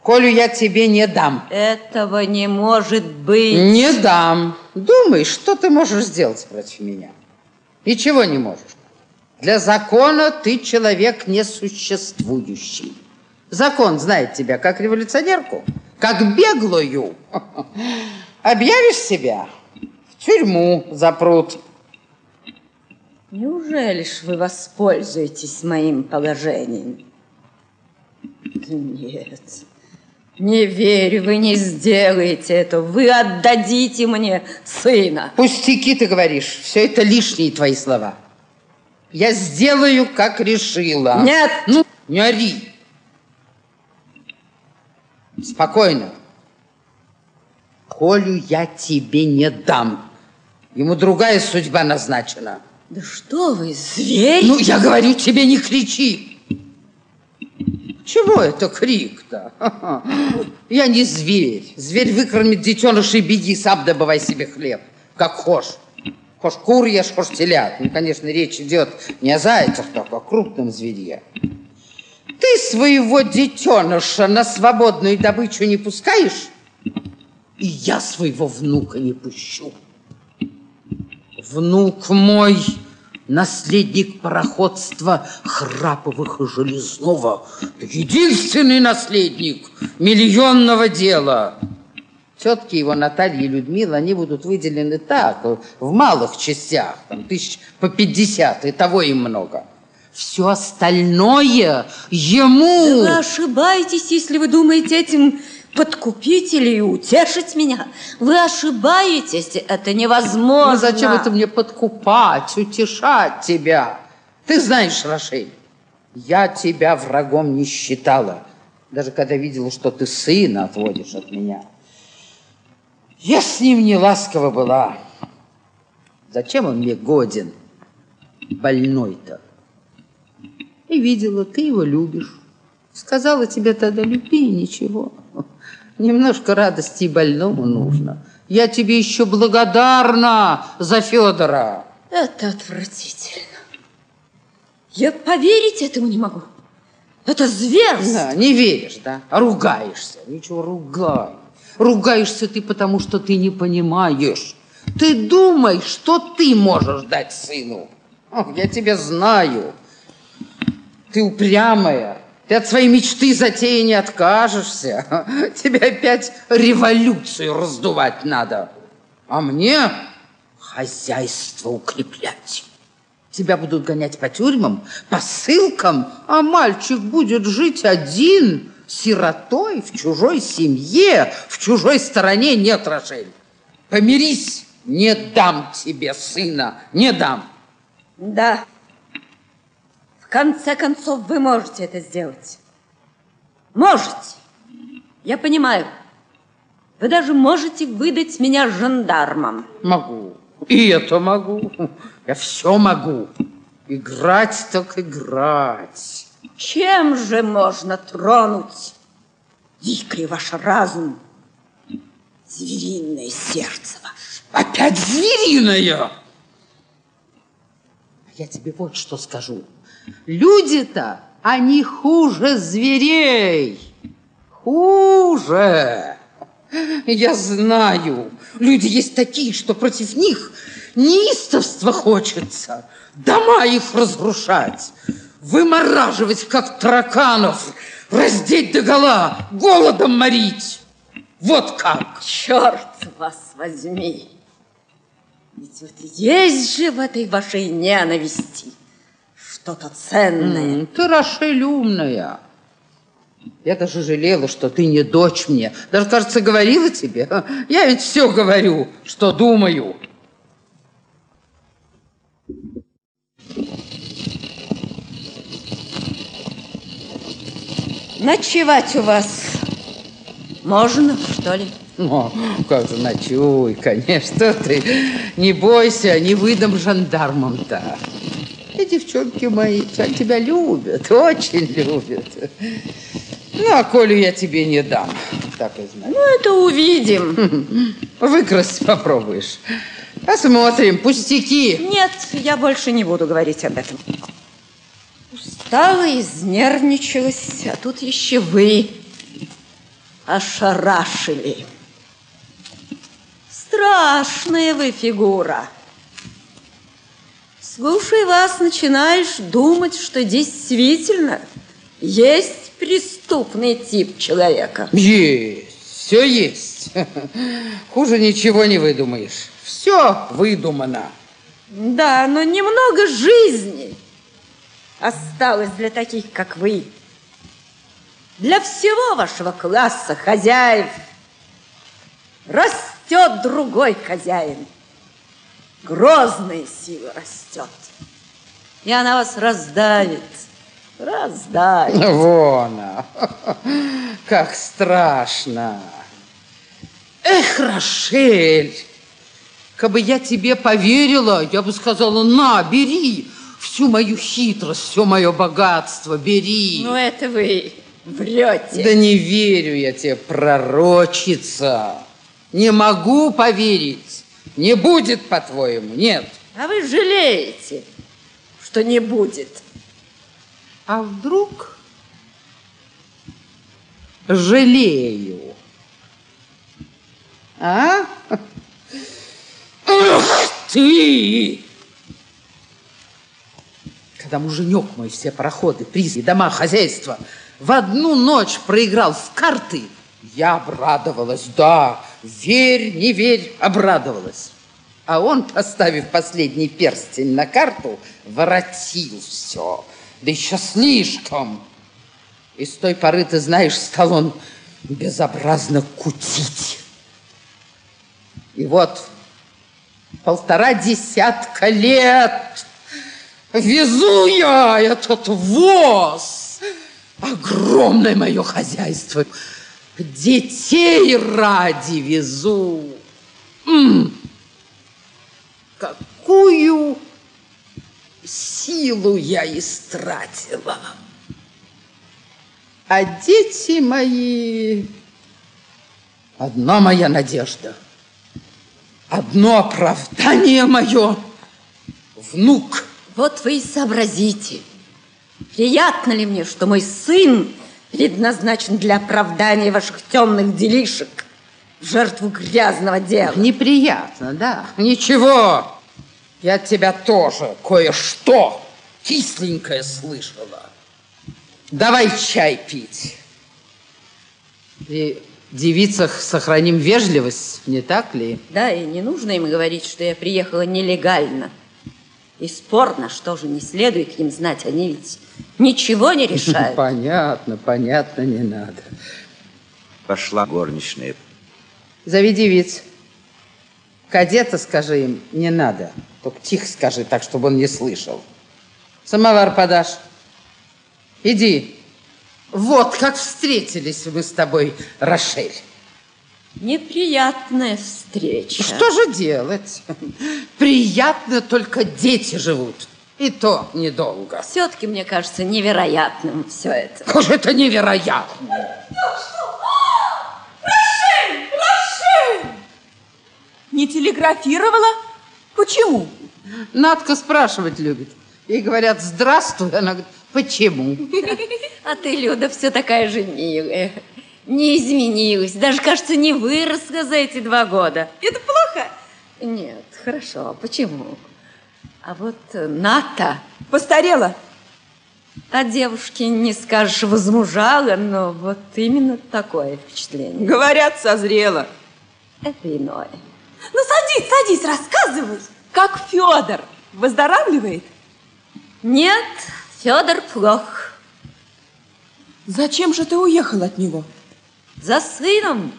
Колю я тебе не дам. Этого не может быть. Не дам. Думай, что ты можешь сделать против меня? Ничего не можешь. Для закона ты человек несуществующий. Закон знает тебя как революционерку, как беглую. Объявишь себя, в тюрьму запрут. Неужели ж вы воспользуетесь моим положением? Да нет, не верю, вы не сделаете это. Вы отдадите мне сына. Пустяки ты говоришь, все это лишние твои слова. Я сделаю, как решила. Нет! Ну, не ори. Спокойно. Колю я тебе не дам. Ему другая судьба назначена. Да что вы, зверь? Ну, я говорю тебе, не кричи. Чего это крик-то? Я не зверь. Зверь выкормит детенышей, беги, сам добывай себе хлеб, как хошь. Хошь кур ешь, хошь телят. Ну, конечно, речь идет не о зайцах только, а о крупном звере. Ты своего детеныша на свободную добычу не пускаешь, и я своего внука не пущу. Внук мой, наследник пароходства Храповых и Железного, единственный наследник миллионного дела. Тетки его Наталья и Людмила, они будут выделены так, в малых частях, там тысяч по пятьдесят, и того им много. Все остальное ему. Да вы ошибаетесь, если вы думаете этим подкупить или утешить меня. Вы ошибаетесь, это невозможно. Ну зачем это мне подкупать, утешать тебя? Ты знаешь, Рошель, я тебя врагом не считала, даже когда видела, что ты сына отводишь от меня. Я с ним не ласкова была. Зачем он мне годен, больной-то? И видела, ты его любишь. Сказала тебе тогда, люби, и ничего. Немножко радости и больному нужно. Я тебе еще благодарна за Федора. Это отвратительно. Я поверить этому не могу. Это зверство. Да, не веришь, да? А ругаешься. Ничего, ругай. Ругаешься ты, потому что ты не понимаешь. Ты думай, что ты можешь дать сыну. Ох, я тебя знаю. Ты упрямая. Ты от своей мечты затеи не откажешься. Тебе опять революцию раздувать надо. а мне хозяйство укреплять. Тебя будут гонять по тюрьмам, по ссылкам, а мальчик будет жить один, сиротой, в чужой семье, в чужой стороне. Нет, Рошель, помирись, не дам тебе сына, не дам. Да. Конце концов, вы можете это сделать. Можете. Я понимаю. Вы даже можете выдать меня жандармам. Могу. И это могу. Я все могу. Играть так играть. Чем же можно тронуть дикий ваш разум, звериное сердце ваше? Опять звериное? Я тебе вот что скажу. Люди-то, они хуже зверей. Хуже. Я знаю, люди есть такие, что против них неистовство хочется. Дома их разрушать, вымораживать, как тараканов, раздеть догола, голодом морить. Вот как. Черт вас возьми. Ведь вот есть же в этой вашей ненависти что-то ценное. Ты, Рошель, умная. Я даже жалела, что ты не дочь мне. Даже, кажется, говорила тебе. Я ведь все говорю, что думаю. Ночевать у вас можно, что ли? Ну, как же ночуй, конечно, ты. Не бойся, не выдам жандармам-то. И девчонки мои тебя любят, очень любят. Ну, а Колю я тебе не дам, так и знаю. Ну, это увидим. Выкрасть попробуешь. Посмотрим, пустяки. Нет, я больше не буду говорить об этом. Устала, изнервничалась, а тут еще вы ошарашили. Страшная вы фигура. Слушай вас, начинаешь думать, что действительно есть преступный тип человека. Есть, все есть. Хуже ничего не выдумаешь. Все выдумано. Да, но немного жизни осталось для таких, как вы. Для всего вашего класса хозяев. Растет другой хозяин. Грозная сила растет. И она вас раздавит. Раздавит. Вон, а. как страшно. Эх, Рошель, кабы я тебе поверила, я бы сказала, на, бери всю мою хитрость, все мое богатство, бери. Ну, это вы врете. Да не верю я тебе, пророчица. Не могу поверить. Не будет, по-твоему, нет. А вы жалеете, что не будет. А вдруг жалею? А? Ах ты! Когда муженек мой все проходы, призы, дома, хозяйство в одну ночь проиграл в карты, я обрадовалась, да, верь, не верь, обрадовалась. А он, поставив последний перстень на карту, воротил все. Да еще слишком. И с той поры, ты знаешь, стал он безобразно кутить. И вот полтора десятка лет везу я этот воз. Огромное мое хозяйство. Детей ради везу. М -м. Какую силу я истратила. А дети мои... Одна моя надежда, одно оправдание мое – внук. Вот вы и сообразите, приятно ли мне, что мой сын предназначен для оправдания ваших темных делишек в жертву грязного дела. Неприятно, да. Ничего, я от тебя тоже кое-что кисленькое слышала. Давай чай пить. И девицах сохраним вежливость, не так ли? Да, и не нужно им говорить, что я приехала нелегально. И спорно, что же не следует им знать, они ведь ничего не решают. Понятно, понятно, не надо. Пошла горничная. Зови девиц. Кадета скажи им, не надо. Только тихо скажи, так, чтобы он не слышал. Самовар подашь. Иди. Вот как встретились мы с тобой, Рошель. Неприятная встреча. Что же делать? Приятно только дети живут. И то недолго. Все-таки мне кажется невероятным все это. Как же это невероятно? Рошель! Рошель! Не телеграфировала? Почему? Надка спрашивать любит. Ей говорят, здравствуй. Она говорит, почему? А ты, Люда, все такая же милая. Не изменилась. Даже, кажется, не выросла за эти два года. Это плохо? Нет, хорошо. Почему? А вот э, Ната... Постарела? А девушки, не скажешь, возмужала, но вот именно такое впечатление. Говорят, созрела. Это иное. Ну, садись, садись, рассказывай. Как Федор? Выздоравливает? Нет, Федор плох. Зачем же ты уехал от него? За сыном,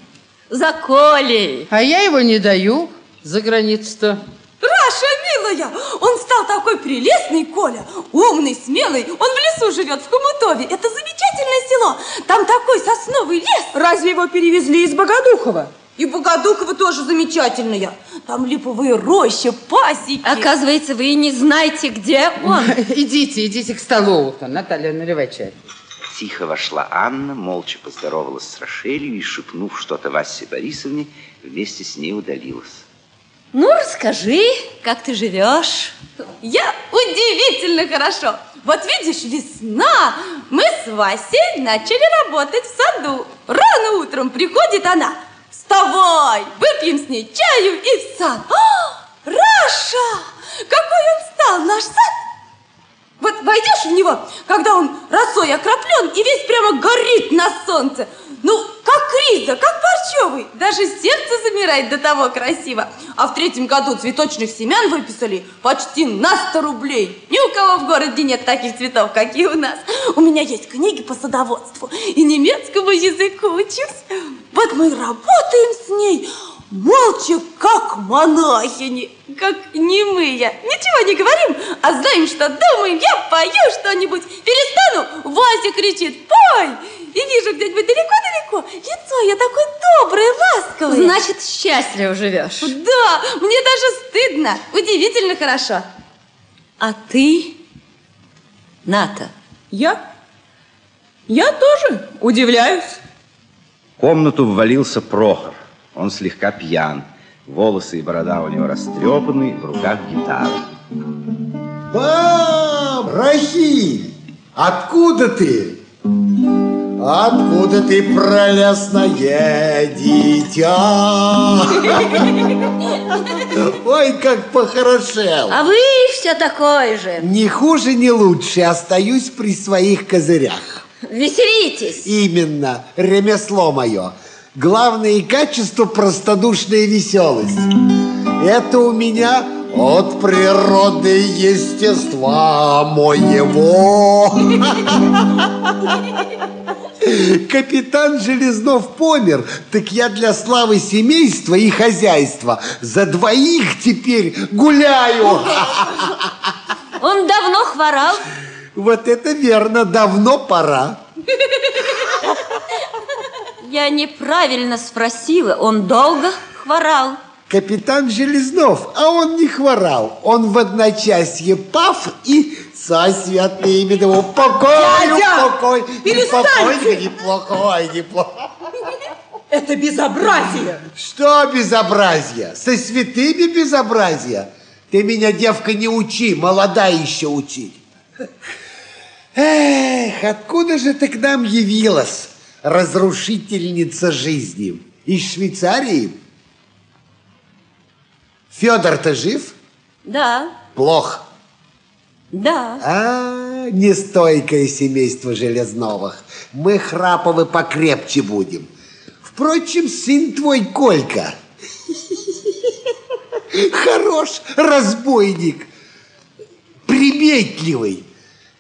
за Колей. А я его не даю за границу-то. Раша, милая, он стал такой прелестный, Коля, умный, смелый. Он в лесу живет, в Хомутове. Это замечательное село. Там такой сосновый лес. Разве его перевезли из Богодухова? И Богодухова тоже замечательная. Там липовые рощи, пасеки. Оказывается, вы и не знаете, где он. Идите, идите к столу-то. Наталья, наливай чай. Тихо вошла Анна, молча поздоровалась с Рошелью и, шепнув что-то Васе Борисовне, вместе с ней удалилась. Ну, расскажи, как ты живешь? Я удивительно хорошо. Вот видишь, весна. Мы с Васей начали работать в саду. Рано утром приходит она. Вставай, выпьем с ней чаю и в сад. О, Раша, какой он стал, наш сад. Вот войдешь в него, когда он росой окроплен и весь прямо горит на солнце. Ну, как риза, как парчевый. Даже сердце замирает до того красиво. А в третьем году цветочных семян выписали почти на 100 рублей. Ни у кого в городе нет таких цветов, какие у нас. У меня есть книги по садоводству и немецкому языку учусь. Вот мы работаем с ней, молча, как монахини, как немые. Ничего не говорим, а знаем, что думаем. Я пою что-нибудь, перестану, Вася кричит, пой. И вижу где-нибудь далеко-далеко лицо я такой добрый, ласковый. Значит, счастливо живешь. Да, мне даже стыдно. Удивительно хорошо. А ты, Ната? Я? Я тоже удивляюсь. В комнату ввалился Прохор. Он слегка пьян. Волосы и борода у него растрепаны, в руках гитара. Бам! Рахиль! Откуда ты? Откуда ты, пролесное дитя? Ой, как похорошел. А вы все такой же. Ни хуже, ни лучше. Остаюсь при своих козырях. Веселитесь. Именно. Ремесло мое. Главное качество – простодушная веселость. Это у меня от природы естества моего. Капитан Железнов помер, так я для славы семейства и хозяйства за двоих теперь гуляю. Он давно хворал? Вот это верно, давно пора. Я неправильно спросила. Он долго хворал? Капитан Железнов, а он не хворал. Он в одночасье пав и со святыми его покой, Дядя, покой, перестаньте! неплохой, неплохой, неплохой. Это безобразие. Что безобразие? Со святыми безобразие? Ты меня, девка, не учи, молода еще учить. Эх, откуда же ты к нам явилась, разрушительница жизни? Из Швейцарии? Федор-то жив? Да, Плохо. да. А, нестойкое семейство Железновых. Мы Храповы покрепче будем. Впрочем, сын твой Колька. Хорош разбойник, приметливый.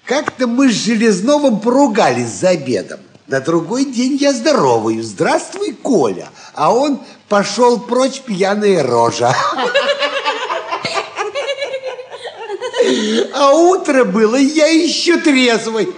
Как-то мы с Железновым поругались за обедом. На другой день я здороваю. Здравствуй, Коля. А он пошел прочь пьяная рожа. А утро было, я еще трезвый.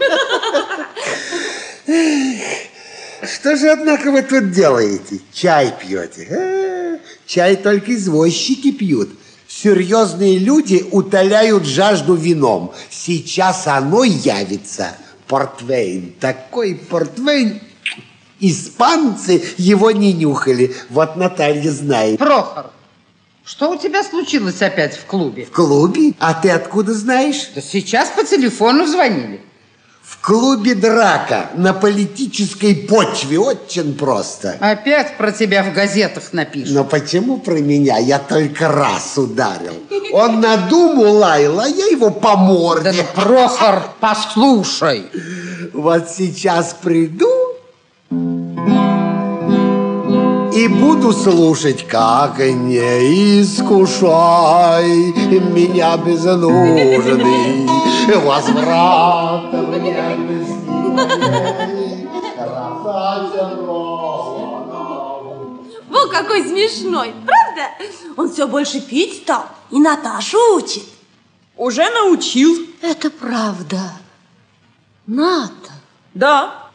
Что же, однако, вы тут делаете? Чай пьете? А, чай только извозчики пьют. Серьезные люди утоляют жажду вином. Сейчас оно явится. Портвейн. Такой портвейн. Испанцы его не нюхали. Вот Наталья знает. Прохор, что у тебя случилось опять в клубе? В клубе? А ты откуда знаешь? Да сейчас по телефону звонили. Клубе драка на политической почве. Очень просто. Опять про тебя в газетах напишут. Но почему про меня? Я только раз ударил. Он на думу лаял, а я его по морде. Да Прохор, послушай. Вот сейчас приду и буду слушать, как не искушай меня без нужды возврата мне без ней. Во какой смешной, правда? Он все больше пить стал и Наташу учит. Уже научил. Это правда. Ната. Да.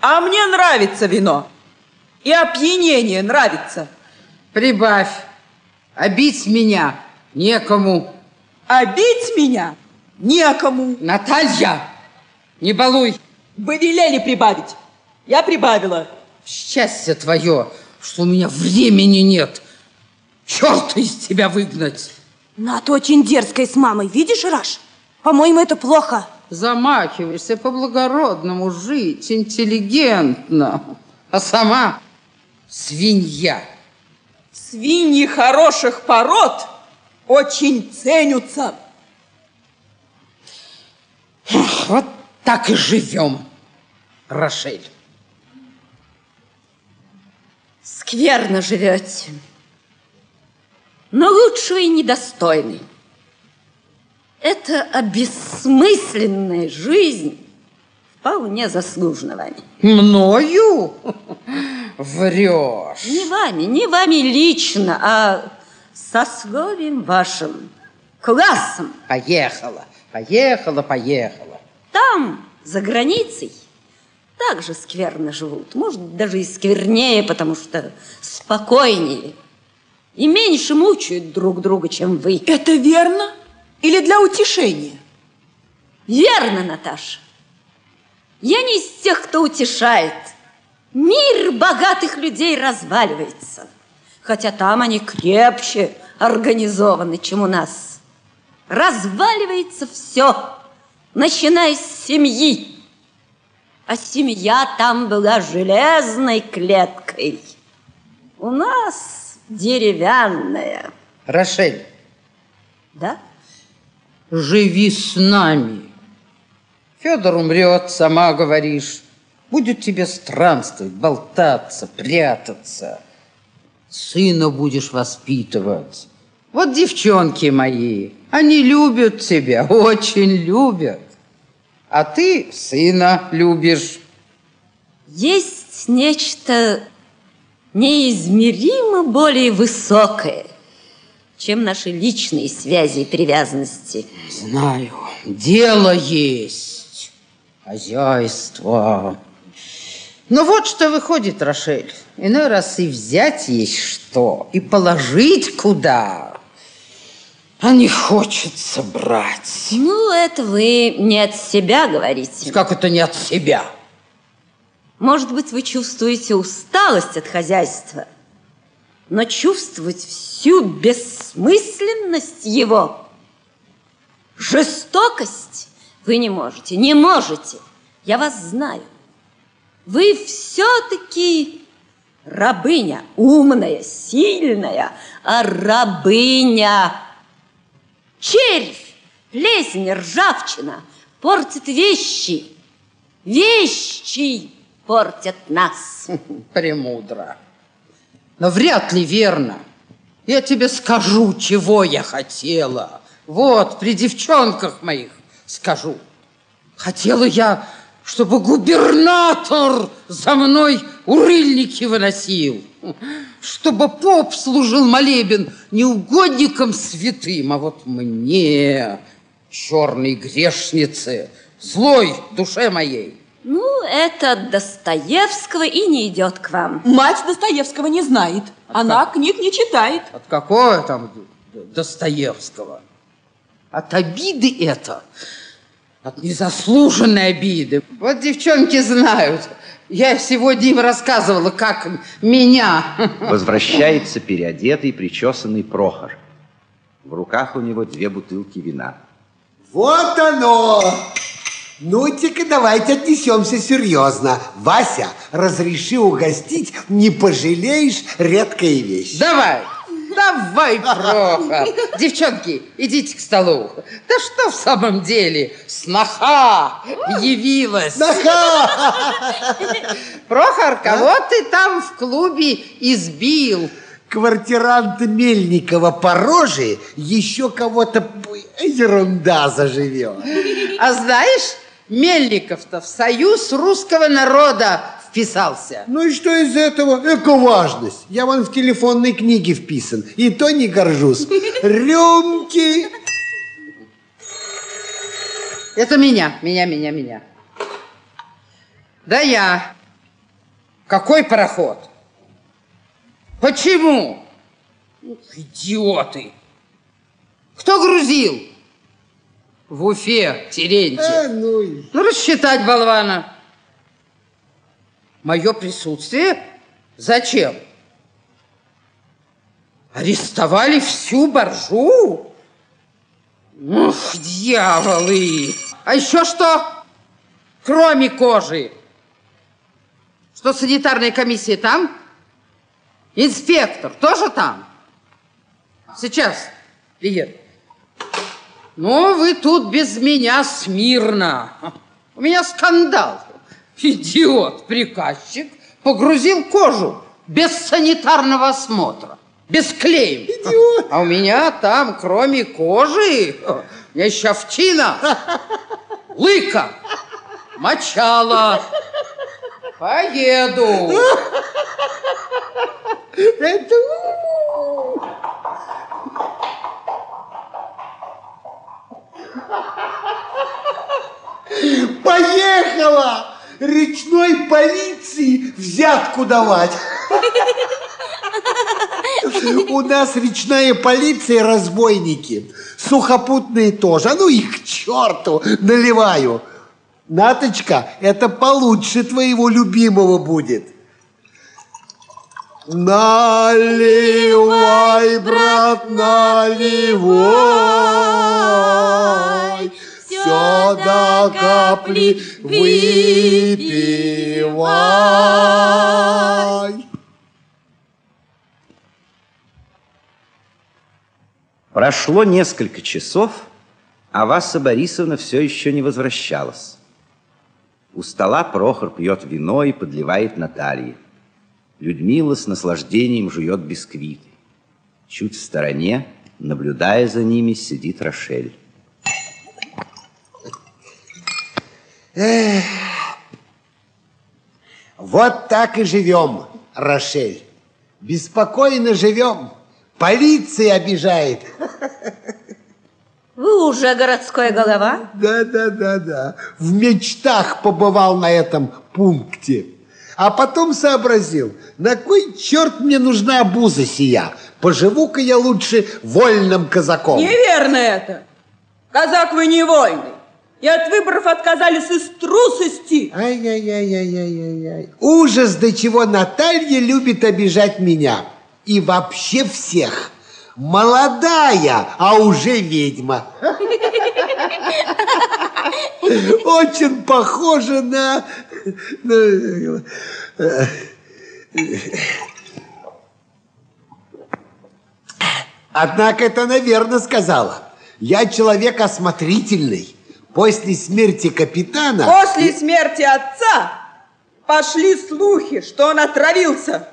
А мне нравится вино. И опьянение нравится. Прибавь. Обить меня некому. Обить меня некому. Наталья, не балуй. Вы велели прибавить. Я прибавила. Счастье твое, что у меня времени нет. Черт из тебя выгнать. Ната очень дерзкая с мамой. Видишь, Раш? По-моему, это плохо. Замахиваешься по-благородному жить, интеллигентно. А сама свинья. Свиньи хороших пород очень ценятся. Вот так и живем, Рошель. Скверно живете, но лучше и недостойный. Это обессмысленная жизнь вполне заслужена вами. Мною? Врешь. Не вами, не вами лично, а сословием вашим, классом. Поехала, поехала, поехала. Там, за границей, также скверно живут. Может, даже и сквернее, потому что спокойнее. И меньше мучают друг друга, чем вы. Это верно? Или для утешения? Верно, Наташа. Я не из тех, кто утешает. Мир богатых людей разваливается. Хотя там они крепче организованы, чем у нас. Разваливается все, начиная с семьи. А семья там была железной клеткой. У нас деревянная. Рошель. Да? Живи с нами. Федор умрет, сама говоришь. Будет тебе странствовать, болтаться, прятаться. Сына будешь воспитывать. Вот девчонки мои, они любят тебя, очень любят. А ты сына любишь. Есть нечто неизмеримо более высокое, чем наши личные связи и привязанности. Знаю, дело есть, хозяйство. Но вот что выходит, Рошель. Иной раз и взять есть что, и положить куда. А не хочется брать. Ну, это вы не от себя говорите. Как это не от себя? Может быть, вы чувствуете усталость от хозяйства, но чувствовать всю бессмысленность его, жестокость вы не можете, не можете. Я вас знаю. Вы все-таки рабыня, умная, сильная, а рабыня. Червь, плесень, ржавчина портит вещи, вещи портят нас. Премудро. Но вряд ли верно. Я тебе скажу, чего я хотела. Вот, при девчонках моих скажу. Хотела я, чтобы губернатор за мной урыльники выносил. Чтобы поп служил молебен не угодником святым, а вот мне, черной грешнице, злой душе моей. Ну, это от Достоевского и не идет к вам. Мать Достоевского не знает. Она книг не читает. От какого там Достоевского? От обиды это, от незаслуженной обиды. Вот девчонки знают. Я сегодня им рассказывала, как меня... Возвращается переодетый, причесанный Прохор. В руках у него две бутылки вина. Вот оно! Ну-ка, давайте отнесемся серьезно. Вася, разреши угостить, не пожалеешь, редкая вещь. Давай, давай, Прохор. Девчонки, идите к столу. Да что в самом деле, сноха явилась. Сноха! Прохор, кого ты там в клубе избил? Квартиранта Мельникова по роже еще кого-то ерунда заживет. А знаешь, Мельников-то в союз русского народа вписался. Ну и что из этого? Эко-важность. Я вон в телефонной книге вписан. И то не горжусь. Рюмки. Это меня, меня, меня, меня. Да я. Какой пароход? Почему? Ух, Идиоты. Кто грузил? В Уфе, Терентьев. А, ну, и- Ну, рассчитать болвана. Мое присутствие? Зачем? Арестовали всю боржу? Ух, дьяволы! А еще что? Кроме кожи. Что санитарная комиссия там? Инспектор тоже там? Сейчас, приеду. Ну, вы тут без меня смирно. У меня скандал. Идиот, приказчик, погрузил кожу без санитарного осмотра, без клеем. Идиот. А у меня там, кроме кожи, у меня еще овчина, лыка, мочала. Поеду. Поехала! Речной полиции взятку давать. У нас речная полиция разбойники. Сухопутные тоже. А ну их к черту, наливаю. Наточка, это получше твоего любимого будет. Наливай, брат, наливай, все до капли выпивай. Прошло несколько часов, а Васа Борисовна все еще не возвращалась. У стола Прохор пьет вино и подливает Наталье. Людмила с наслаждением жует бисквиты. Чуть в стороне, наблюдая за ними, сидит Рошель. Эх. Вот так и живем, Рошель. Беспокойно живем. Полиция обижает. Вы уже городской голова? Да, да, да, да. В мечтах побывал на этом пункте. А потом сообразил, на кой черт мне нужна обуза сия? Поживу-ка я лучше вольным казаком. Неверно это. Казак вы не вольный. И от выборов отказались из трусости. Ай-яй-яй-яй-яй-яй. Ужас, до чего Наталья любит обижать меня. И вообще всех. Молодая, а уже ведьма. Очень похоже на... на- Однако это, наверное, сказала. Я человек осмотрительный. После смерти капитана... После смерти отца Пошли слухи, что он отравился.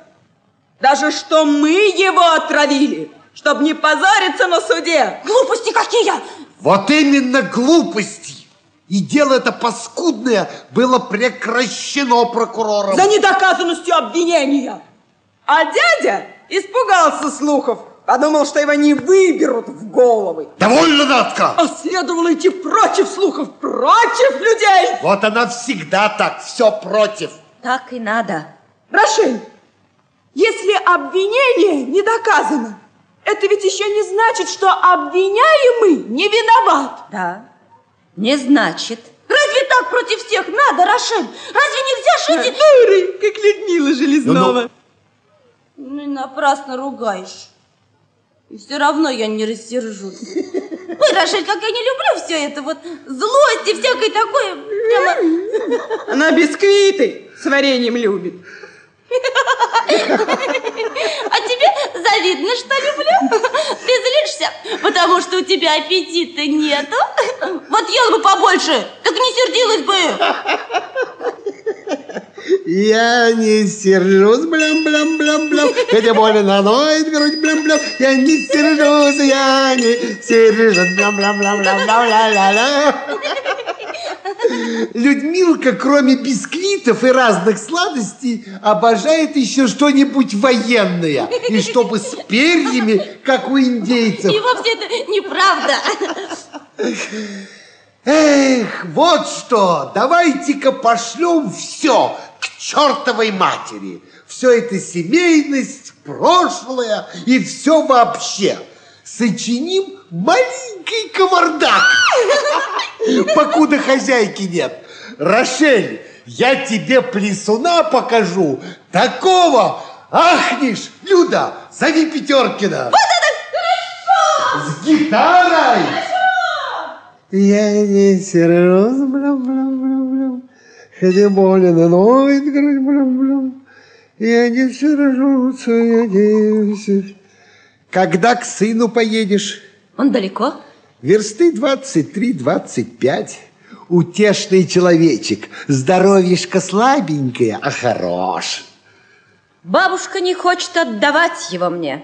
Даже что мы его отравили, чтобы не позориться на суде. Глупости какие! Вот именно глупости. И дело это паскудное было прекращено прокурором. За недоказанностью обвинения. А дядя испугался слухов, подумал, что его не выберут в головы. Довольно, Натка! А следовало идти против слухов, против людей. Вот она всегда так, все против. Так и надо. Рошель, если обвинение не доказано, это ведь еще не значит, что обвиняемый не виноват. Да, не значит. Разве так против всех надо, Рошель? Разве нельзя жить... Дуры, как Людмила Железнова. Ну и напрасно ругаешь. И все равно я не рассержусь. Ой, Рошель, как я не люблю все это, вот злость и всякое такое. Прямо... Она бисквиты с вареньем любит. А тебе завидно, что люблю? Ты злишься, потому что у тебя аппетита нету? Вот ела бы побольше, так не сердилась бы. Я не сержусь, блям-блям-блям-блям, хотя больно ноет грудь, блям-блям. Я не сержусь, я не сержусь, блям-блям-блям-блям-ля-ля-ля. Людмилка, кроме бисквитов и разных сладостей, обожает еще что-нибудь военное. И чтобы с перьями, как у индейцев. И вовсе это неправда. Эх, вот что, давайте-ка пошлем все к чертовой матери. Все это семейность, прошлое и все вообще. Сочиним маленький кавардак, покуда хозяйки нет. Рошель, я тебе плесуна покажу, такого ахнешь. Люда, зови Пятеркина. Вот это хорошо! С гитарой! Я не сержусь, блям-блям-блям-блям, больно ноет грудь, блям-блям. Я не сержусь, я не... Когда к сыну поедешь? Он далеко? Версты 23-25. Утешный человечек. Здоровьишко слабенькое, а хорош. Бабушка не хочет отдавать его мне.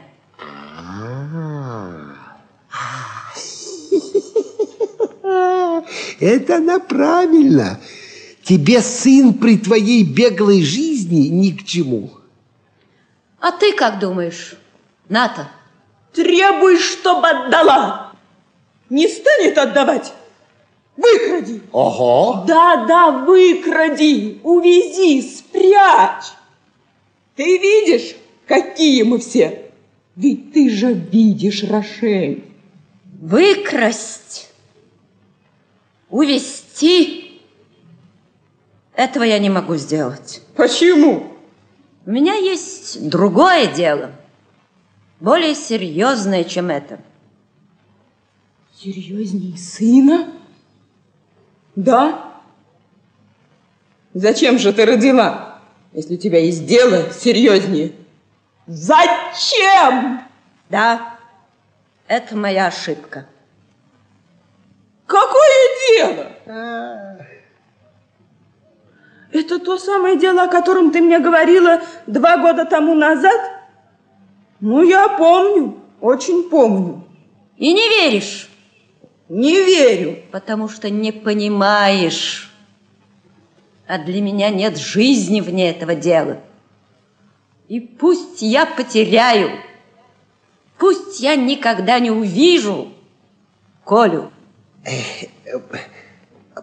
Это она правильно. Тебе сын при твоей беглой жизни ни к чему. А ты как думаешь, Ната? Требуй, чтобы отдала. Не станет отдавать. Выкради. Ого. Да, да, выкради, увези, спрячь. Ты видишь, какие мы все? Ведь ты же видишь, Рошель. Выкрасть, увести. Этого я не могу сделать. Почему? У меня есть другое дело, более серьезное, чем это. Серьезней сына? Да? Зачем же ты родила, если у тебя есть дело серьезнее? Зачем? Да, это моя ошибка. Какое дело? Это то самое дело, о котором ты мне говорила два года тому назад? Ну, я помню, очень помню. И не веришь? Не верю. Потому что не понимаешь. А для меня нет жизни вне этого дела. И пусть я потеряю, пусть я никогда не увижу Колю.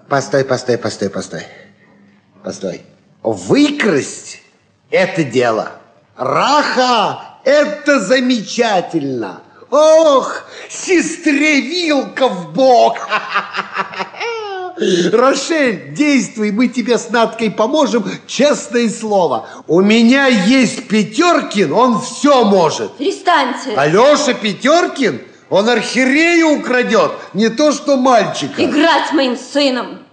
Постой, постой, постой, постой. Постой. Выкрасть – это дело. Раха – это замечательно. Ох, сестре вилка в бок. Рошель, действуй, мы тебе с Надкой поможем, честное слово. У меня есть Пятеркин, он все может. Перестаньте. Алеша Пятеркин, он архиерею украдет, не то что мальчика. Играть моим сыном.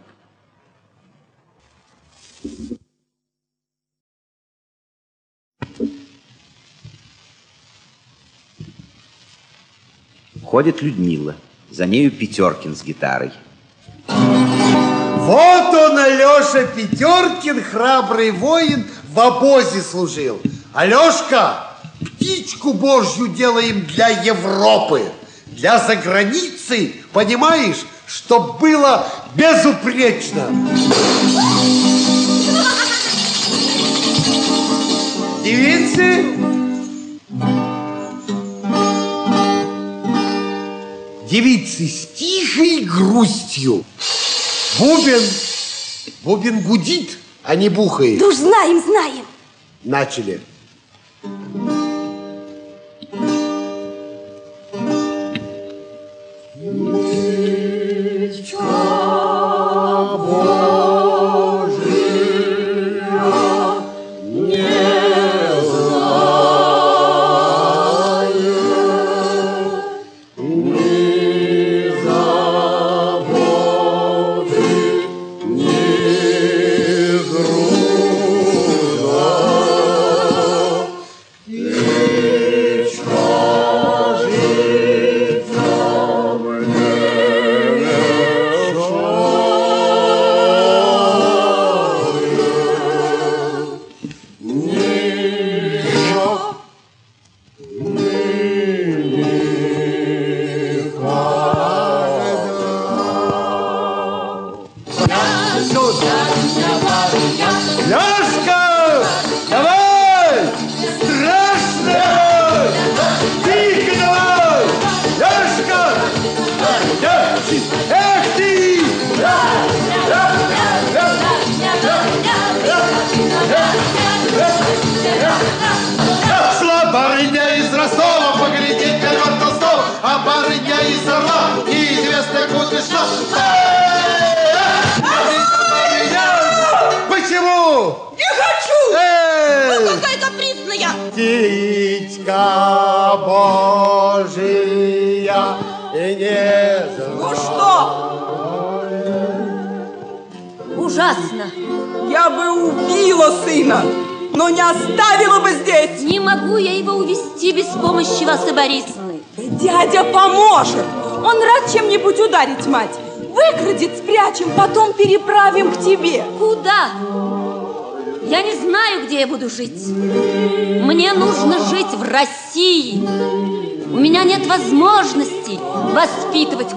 Ходит Людмила, за нею Пятеркин с гитарой. Вот он, Алеша Пятеркин, храбрый воин, в обозе служил. Алешка, птичку божью делаем для Европы, для заграницы, понимаешь, чтоб было безупречно. Девицы, девицы с тихой грустью. Бубен, бубен гудит, а не бухает. Да уж знаем, знаем. Начали. Ляшка!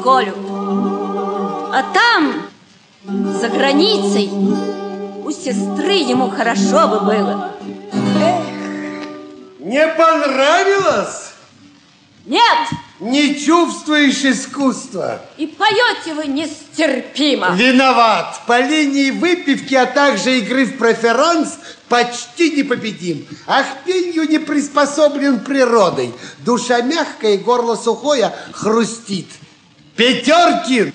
Колю. А там, за границей, у сестры ему хорошо бы было. Не понравилось? Нет! Не чувствуешь искусства? И поете вы нестерпимо. Виноват. По линии выпивки, а также игры в преферанс почти непобедим. А к пению не приспособлен природой. Душа мягкая, горло сухое, хрустит. Пятеркин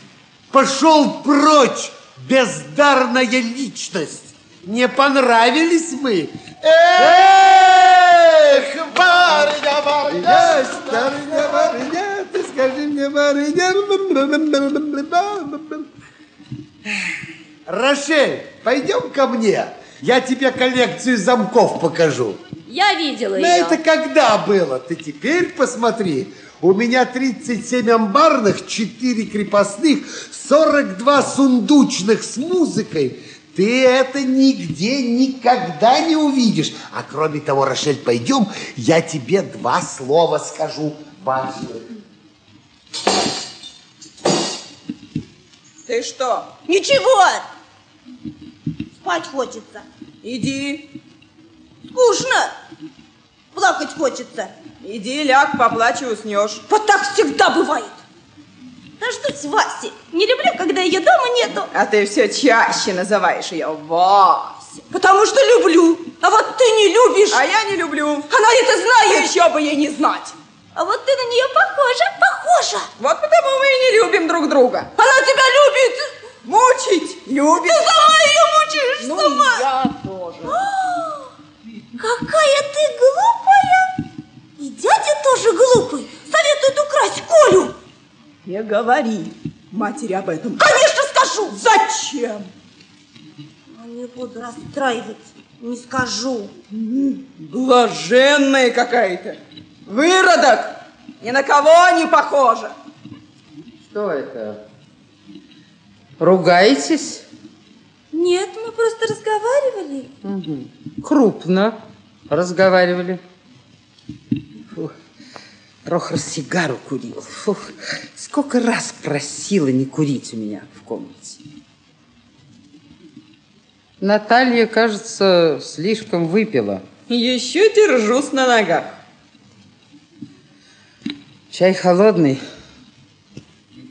пошел прочь, бездарная личность. Не понравились мы? Эх, барыня, барыня, барыня, барыня, ты скажи мне, барыня. Рошель, пойдем ко мне. Я тебе коллекцию замков покажу. Я видела Но ее. это когда было? Ты теперь посмотри. У меня 37 амбарных, 4 крепостных, 42 сундучных с музыкой. Ты это нигде никогда не увидишь. А кроме того, Рошель, пойдем, я тебе два слова скажу важных. Ты что? Ничего. Спать хочется. Иди, Скучно. Плакать хочется. Иди, ляг, поплачь и уснешь. Вот так всегда бывает. Дождусь Васи. Не люблю, когда ее дома нету. А ты все чаще называешь ее Вася. Потому что люблю. А вот ты не любишь. А я не люблю. Она это знает. Еще бы ей не знать. А вот ты на нее похожа, похожа. Вот потому мы и не любим друг друга. Она тебя любит. Мучить любит. Ты сама ее мучаешь, Ну, сама. я тоже. А, Какая ты глупая. Дядя тоже глупый. Советует украсть Колю. Не говори матери об этом. Конечно, скажу. Зачем? Не буду расстраивать. Не скажу. Блаженная какая-то. Выродок. Ни на кого не похожа. Что это? Ругаетесь? Нет, мы просто разговаривали. Угу. Крупно разговаривали. Прохор сигару курил. Фу. Сколько раз просила не курить у меня в комнате. Наталья, кажется, слишком выпила. Еще держусь на ногах. Чай холодный.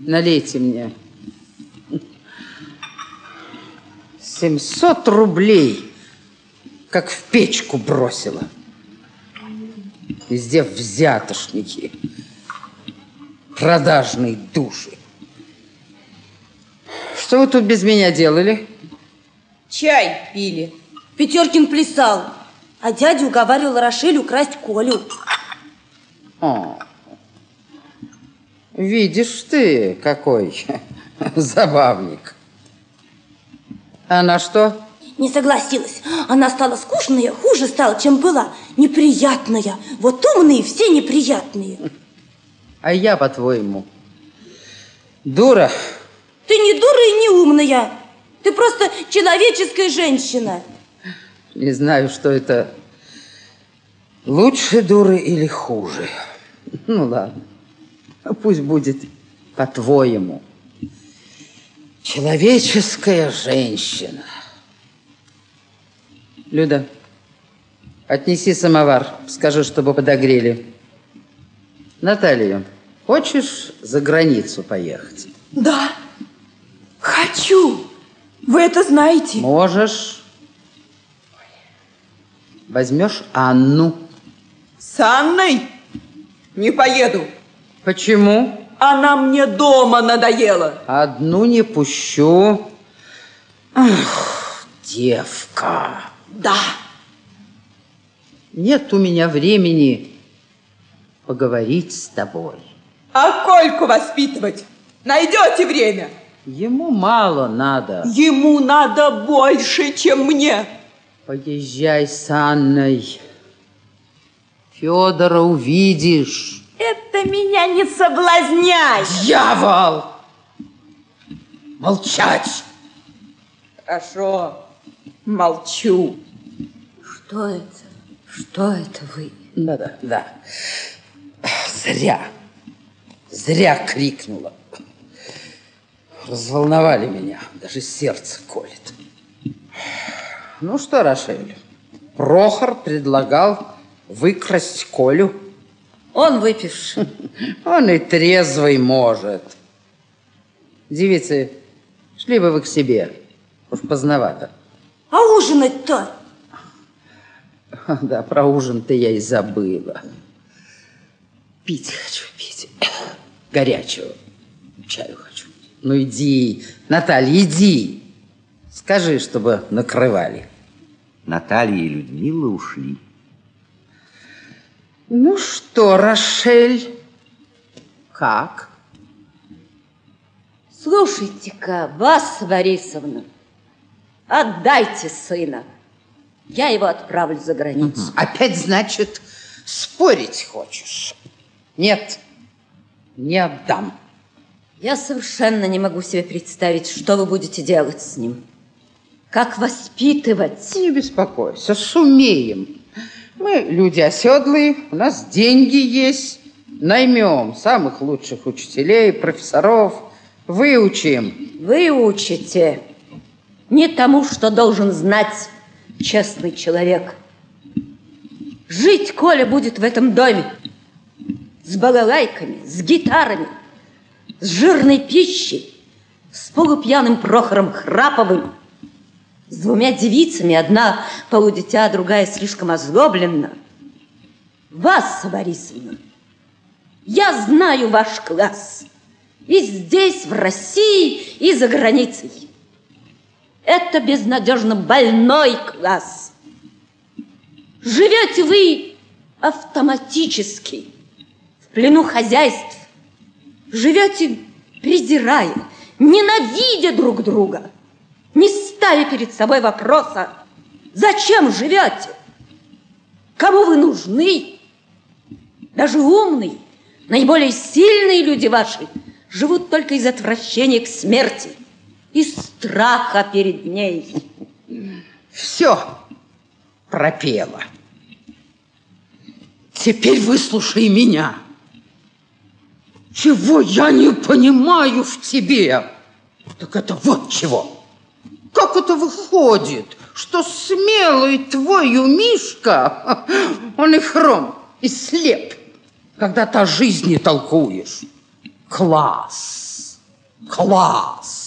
Налейте мне. 700 рублей, как в печку бросила. Везде взятошники, продажные души. Что вы тут без меня делали? Чай пили. Петеркин плясал, а дядя уговаривал Рошель украсть Колю. О, видишь ты, какой забавник. Она что? Не согласилась. Она стала скучная, хуже стала, чем была. Неприятная. Вот умные все неприятные. А я, по-твоему, дура? Ты не дура и не умная. Ты просто человеческая женщина. Не знаю, что это лучше дуры или хуже. Ну ладно, пусть будет по-твоему. Человеческая женщина. Люда, отнеси самовар, скажи, чтобы подогрели. Наталья, хочешь за границу поехать? Да, хочу. Вы это знаете. Можешь. Возьмешь Анну. С Анной не поеду. Почему? Она мне дома надоела. Одну не пущу. Ах, девка. Да. Нет у меня времени поговорить с тобой. А Кольку воспитывать найдете время? Ему мало надо. Ему надо больше, чем мне. Поезжай с Анной. Федора увидишь. Это меня не соблазняй. Дьявол! Молчать! Хорошо, молчу. Что это? Что это вы? Да, да, да. Зря. Зря крикнула. Разволновали меня. Даже сердце колет. Ну что, Рошель, Прохор предлагал выкрасть Колю. Он выпивший. Он и трезвый может. Девицы, шли бы вы к себе. Уж поздновато. А ужинать-то? Да, про ужин-то я и забыла. Пить хочу, пить. Горячего. Чаю хочу. Ну иди, Наталья, иди. Скажи, чтобы накрывали. Наталья и Людмила ушли. Ну что, Рошель, как? Слушайте-ка, Вас Борисовна, отдайте сына. Я его отправлю за границу. Опять, значит, спорить хочешь? Нет, не отдам. Я совершенно не могу себе представить, что вы будете делать с ним. Как воспитывать? Не беспокойся, сумеем. Мы люди оседлые, у нас деньги есть. Наймем самых лучших учителей, профессоров, выучим. Выучите. Не тому, что должен знать честный человек. Жить Коля будет в этом доме с балалайками, с гитарами, с жирной пищей, с полупьяным Прохором Храповым, с двумя девицами, одна полудитя, другая слишком озлоблена. Вас, Борисовна, я знаю ваш класс. И здесь, в России, и за границей. Это безнадежно больной класс. Живете вы автоматически, в плену хозяйств. Живете, презирая, ненавидя друг друга, не ставя перед собой вопроса, зачем живете, кому вы нужны. Даже умный, наиболее сильные люди ваши живут только из отвращения к смерти. И страха перед ней. Все пропела. Теперь выслушай меня. Чего я не понимаю в тебе? Так это вот чего. Как это выходит, что смелый твой Мишка, он и хром, и слеп, когда ты о жизни толкуешь? Класс, класс.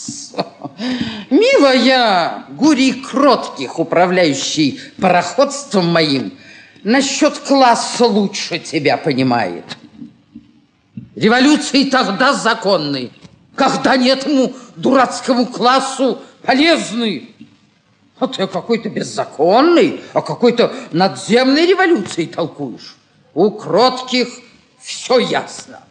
Милая, гури кротких, управляющий пароходством моим, насчет класса лучше тебя понимает. Революции тогда законны, когда нет ему дурацкому классу полезны. А ты какой-то беззаконной, о какой-то надземной революции толкуешь. У кротких все ясно.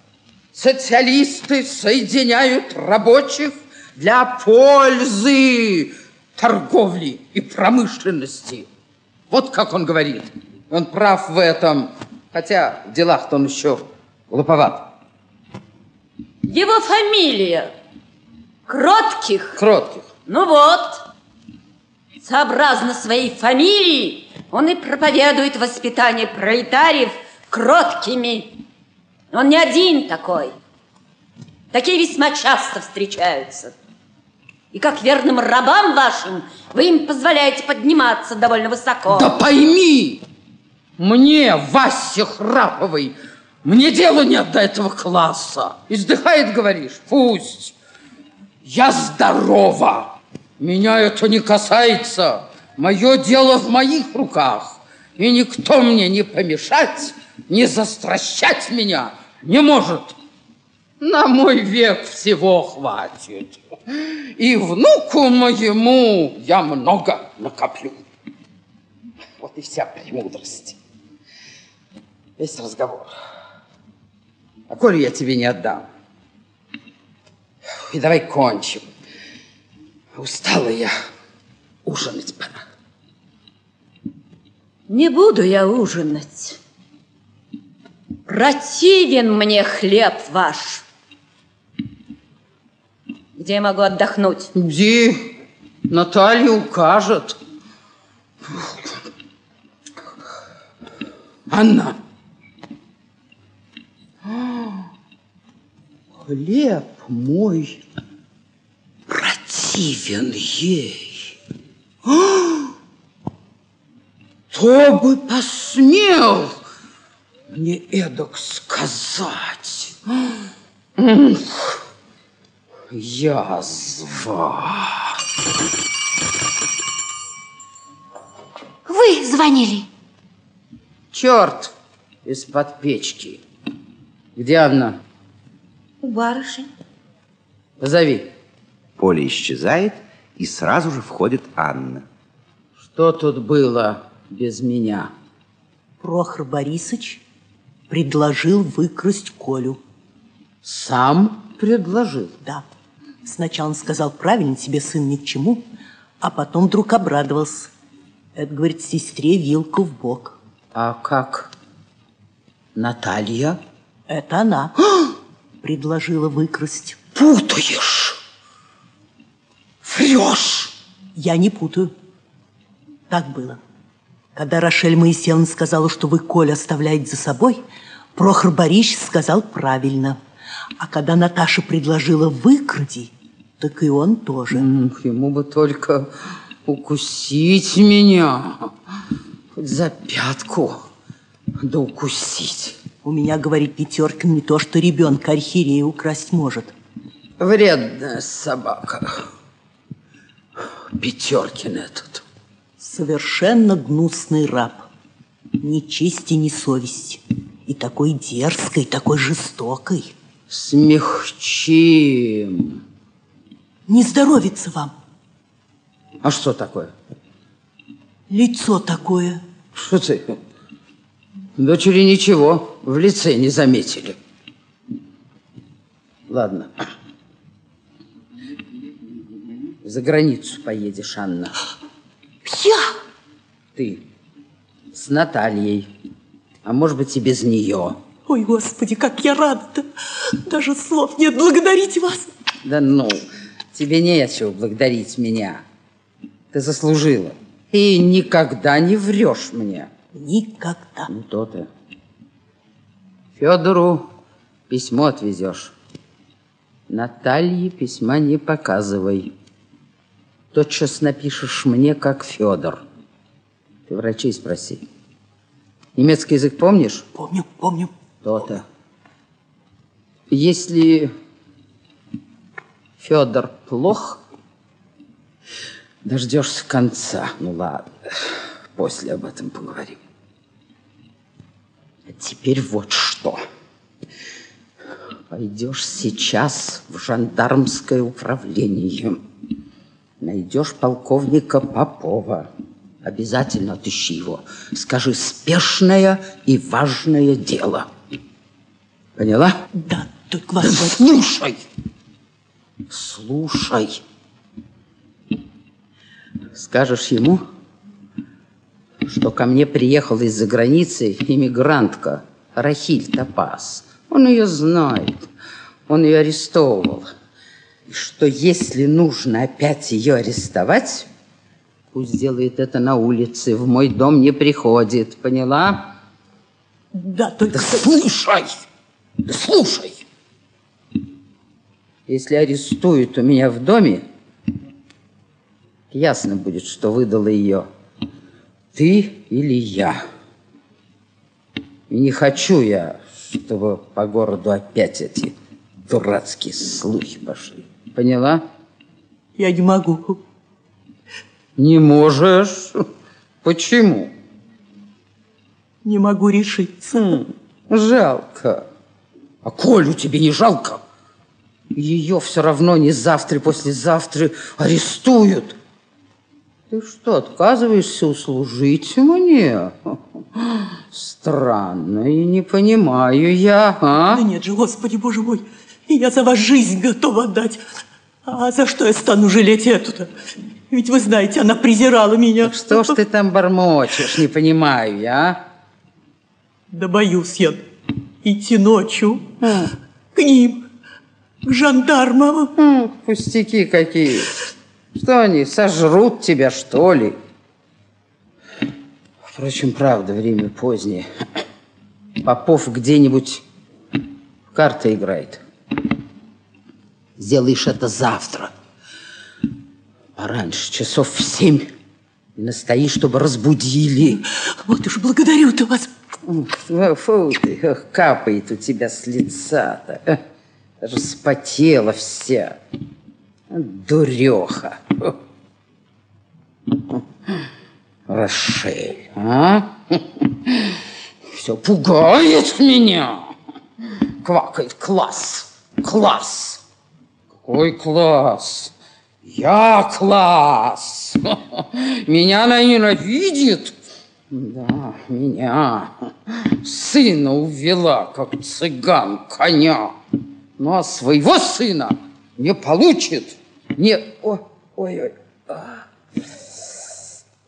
Социалисты соединяют рабочих для пользы торговли и промышленности. Вот как он говорит. Он прав в этом, хотя в делах-то он еще глуповат. Его фамилия Кротких. Кротких. Ну вот, сообразно своей фамилии, он и проповедует воспитание пролетариев кроткими. Он не один такой. Такие весьма часто встречаются. И как верным рабам вашим, вы им позволяете подниматься довольно высоко. Да пойми, мне, Васе Храповой, мне дела нет до этого класса. Издыхает, говоришь? Пусть. Я здорова. Меня это не касается. Мое дело в моих руках. И никто мне не помешать, не застращать меня не может. На мой век всего хватит. И внуку моему я много накоплю. Вот и вся премудрость. Весь разговор. А коль я тебе не отдам, и давай кончим. Устала я, ужинать пора. Не буду я ужинать. Противен мне хлеб ваш. Где я могу отдохнуть? Где? Наталья укажет. Анна. Хлеб мой противен ей. Кто бы посмел мне эдак сказать? Ух, язва. Вы звонили? Черт из-под печки. Где Анна? У барышень. Позови. Поле исчезает, и сразу же входит Анна. Что тут было без меня? Прохор Борисович предложил выкрасть Колю. Сам предложил? Да. Сначала он сказал, правильно тебе, сын, ни к чему, а потом вдруг обрадовался. Это, говорит, сестре вилку в бок. А как? Наталья? Это она предложила выкрасть. Путаешь. Врешь. Я не путаю. Так было. Когда Рошель Моисеевна сказала, что вы Коля оставляете за собой, Прохор Борисович сказал правильно. А когда Наташа предложила выкради, так и он тоже. Ему бы только укусить меня. Хоть за пятку, да укусить. У меня, говорит Пятеркин, не то, что ребенка архиерея украсть может. Вредная собака. Пятеркин этот. Совершенно гнусный раб. Ни чести, ни совести. И такой дерзкой, такой жестокой. Смягчим. Не здоровится вам. А что такое? Лицо такое. Что ты? Дочери ничего в лице не заметили. Ладно. За границу поедешь, Анна. Я? Ты с Натальей. А может быть и без нее. Ой, Господи, как я рада-то. Даже слов нет благодарить вас. Да ну, Тебе нечего благодарить меня. Ты заслужила. И никогда не врешь мне. Никогда. Ну, то-то. Федору письмо отвезешь. Наталье письма не показывай. Тотчас напишешь мне, как Федор. Ты врачей спроси. Немецкий язык помнишь? Помню, помню. То-то. Если Федор плох, дождешься конца. Ну ладно, после об этом поговорим. А теперь вот что. Пойдешь сейчас в жандармское управление. Найдешь полковника Попова. Обязательно отыщи его. Скажи, спешное и важное дело. Поняла? Да, только вас... Слушай! Слушай. Скажешь ему, что ко мне приехала из-за границы иммигрантка Рахиль Топас. Он ее знает. Он ее арестовывал. И что если нужно опять ее арестовать, пусть делает это на улице, в мой дом не приходит. Поняла? Да, только... Да слушай! Слушай! Если арестуют у меня в доме, ясно будет, что выдала ее ты или я. И не хочу я, чтобы по городу опять эти дурацкие слухи пошли. Поняла? Я не могу. Не можешь? Почему? Не могу решиться. Жалко. А Колю тебе не жалко? Ее все равно не завтра, послезавтра арестуют. Ты что, отказываешься услужить мне? Странно, и не понимаю я, а? Да нет же, Господи, Боже мой, я за вас жизнь готова отдать. А за что я стану жалеть эту-то? Ведь вы знаете, она презирала меня. Так что ж ты там бормочешь, не понимаю я, а? Да боюсь я идти ночью к ним, к жандармам. Пустяки какие. Что они, сожрут тебя, что ли? Впрочем, правда, время позднее. Попов где-нибудь в карты играет. Сделаешь это завтра. Пораньше, часов в семь. И настои, чтобы разбудили. Вот уж благодарю-то вас. Фу, фу ты, капает у тебя с лица-то. Эх, Даже спотела вся. Дуреха. Рошель, а? Все пугает меня. Квакает класс, класс. Какой класс? Я класс. Меня она ненавидит. Да, меня. Сына увела, как цыган, коня. Ну, а своего сына не получит. Не... О, ой-ой. А.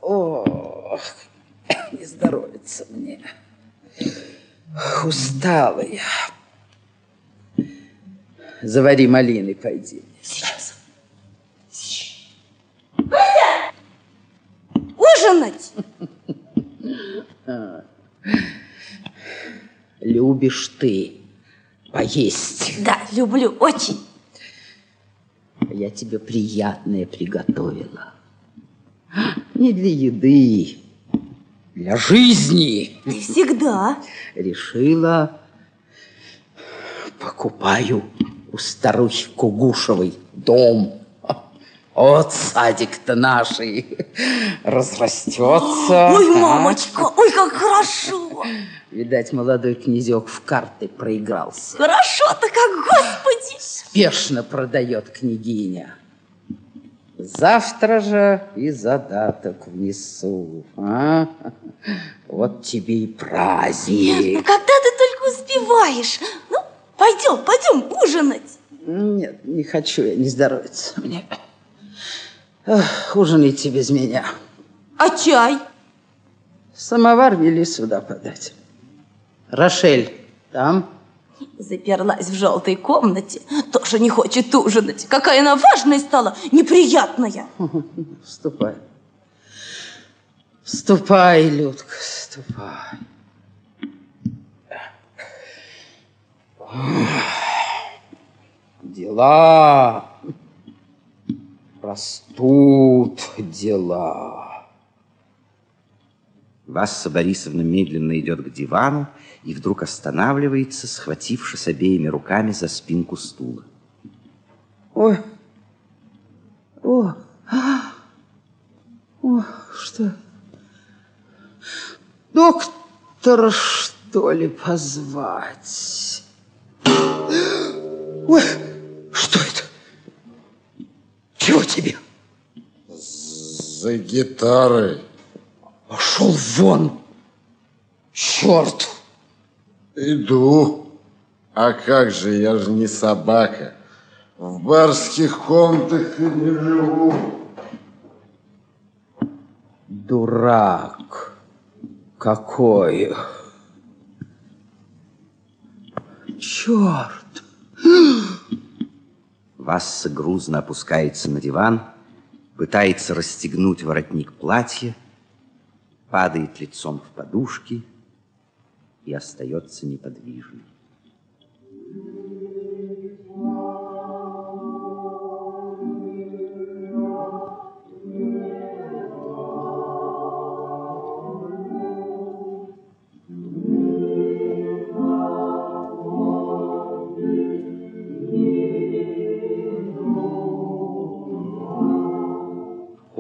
Ох, не здоровится мне. Устала я. Завари малины, пойди. Сейчас. Ужинать! Любишь ты поесть. Да, люблю, очень. Я тебе приятное приготовила. Не для еды, для жизни. Ты всегда. Решила, покупаю у старухи Кугушевой дом. Вот садик-то наший разрастется. Ой, а? мамочка, ой, как хорошо. Видать, молодой князек в карты проигрался. Хорошо-то как, господи. Спешно продает княгиня. Завтра же и задаток внесу. А? Вот тебе и праздник. Нет, ну когда ты только успеваешь? Ну, пойдем, пойдем ужинать. Нет, не хочу я, не здоровится мне. Эх, ужинайте без меня. А чай? Самовар вели сюда подать. Рошель, там? Заперлась в желтой комнате, тоже не хочет ужинать. Какая она важная стала, неприятная. Ступай. Ступай, Людка, ступай. Дела. Растут дела. Васса Борисовна медленно идет к дивану и вдруг останавливается, схватившись обеими руками за спинку стула. Ой. О. О, что? Доктора, что ли, позвать? Ой, что это? Чего тебе? За гитарой. Пошел вон! Черт! Иду. А как же, я же не собака. В барских комнатах и не живу. Дурак какой! Черт! Васса грузно опускается на диван, пытается расстегнуть воротник платья, падает лицом в подушки и остается неподвижным.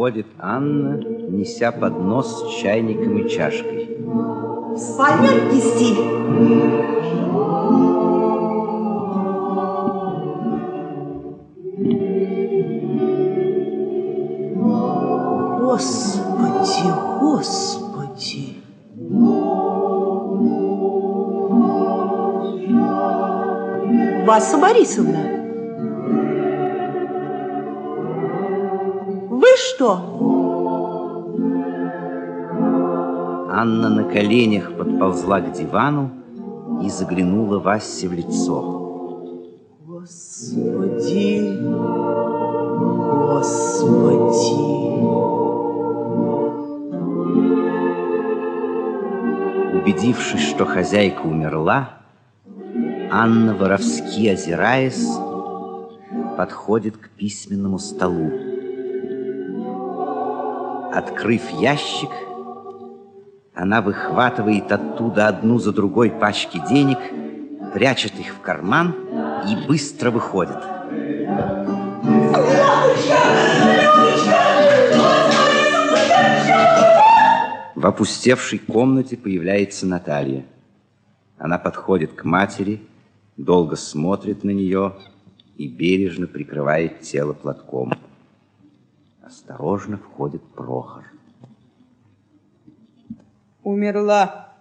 Входит Анна, неся поднос с чайником и чашкой. В спальню отнести? Господи, Господи. Васа Борисовна. Что? Анна на коленях подползла к дивану и заглянула Васе в лицо. Господи, Господи. Убедившись, что хозяйка умерла, Анна, воровски озираясь, подходит к письменному столу. Открыв ящик, она выхватывает оттуда одну за другой пачки денег, прячет их в карман и быстро выходит. В опустевшей комнате появляется Наталья. Она подходит к матери, долго смотрит на нее и бережно прикрывает тело платком. Осторожно входит Прохор. Умерла.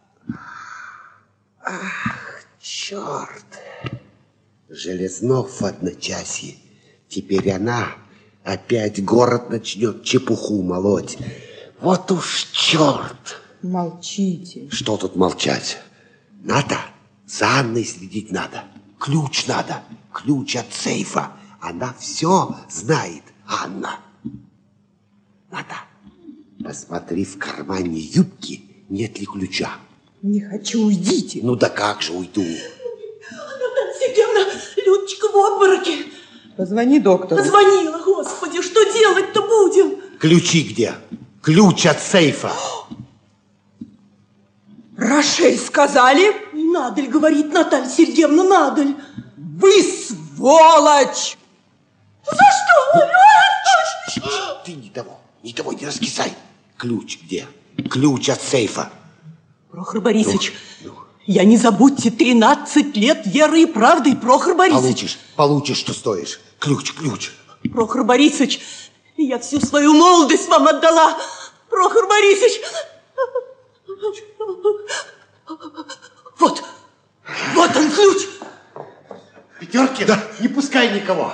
Ах, черт! Железнов в одночасье. Теперь она опять город начнет чепуху молоть. Вот уж черт! Молчите. Что тут молчать? Надо, за Анной следить надо. Ключ надо, ключ от сейфа. Она все знает, Анна. Надо. Посмотри в кармане юбки, нет ли ключа. Не хочу, уйдите. Ну да как же уйду? Наталья Сергеевна, Людочка в обмороке. Позвони доктору. Позвонила, господи, что делать-то будем? Ключи где? Ключ от сейфа. Рошель сказали? Надаль, говорит Наталья Сергеевна, надаль. Вы сволочь! За что? Ты не того, не того, не раскисай. Ключ где? Ключ от сейфа. Прохор Борисович, я не забудьте 13 лет веры и правды, Прохор Борисович. Получишь, получишь, что стоишь. Ключ, ключ. Прохор Борисович, я всю свою молодость вам отдала. Прохор Борисович. Вот, вот он ключ. Пятерки? Да. Не пускай никого.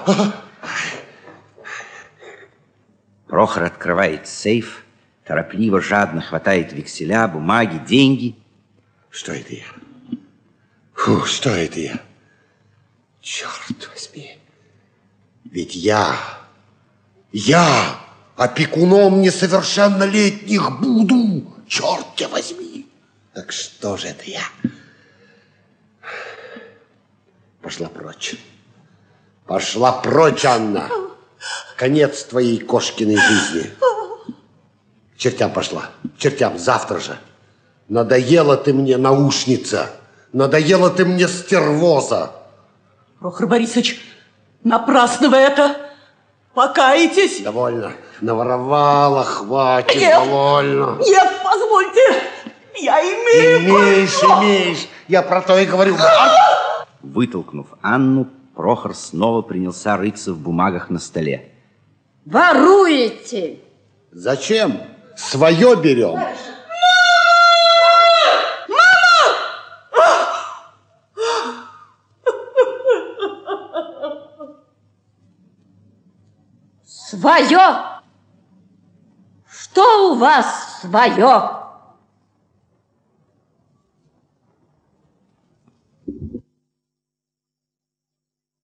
Прохор открывает сейф, торопливо, жадно хватает векселя, бумаги, деньги. Что это я? Фу, что это я? Черт возьми. Ведь я, я опекуном несовершеннолетних буду. Черт тебя возьми. Так что же это я? Пошла прочь. Пошла прочь, Анна. Конец твоей кошкиной жизни. К чертям пошла. К чертям завтра же. Надоела ты мне, наушница. Надоела ты мне, стервоза. Прохор Борисович, напрасно вы это. Покаетесь? Довольно. Наворовала, хватит, Нет. довольно. Нет, позвольте. Я имею Имеешь, право. имеешь. Я про то и говорю. Вытолкнув Анну, Прохор снова принялся рыться в бумагах на столе. Воруете! Зачем? Свое берем. Свое? Что у вас свое?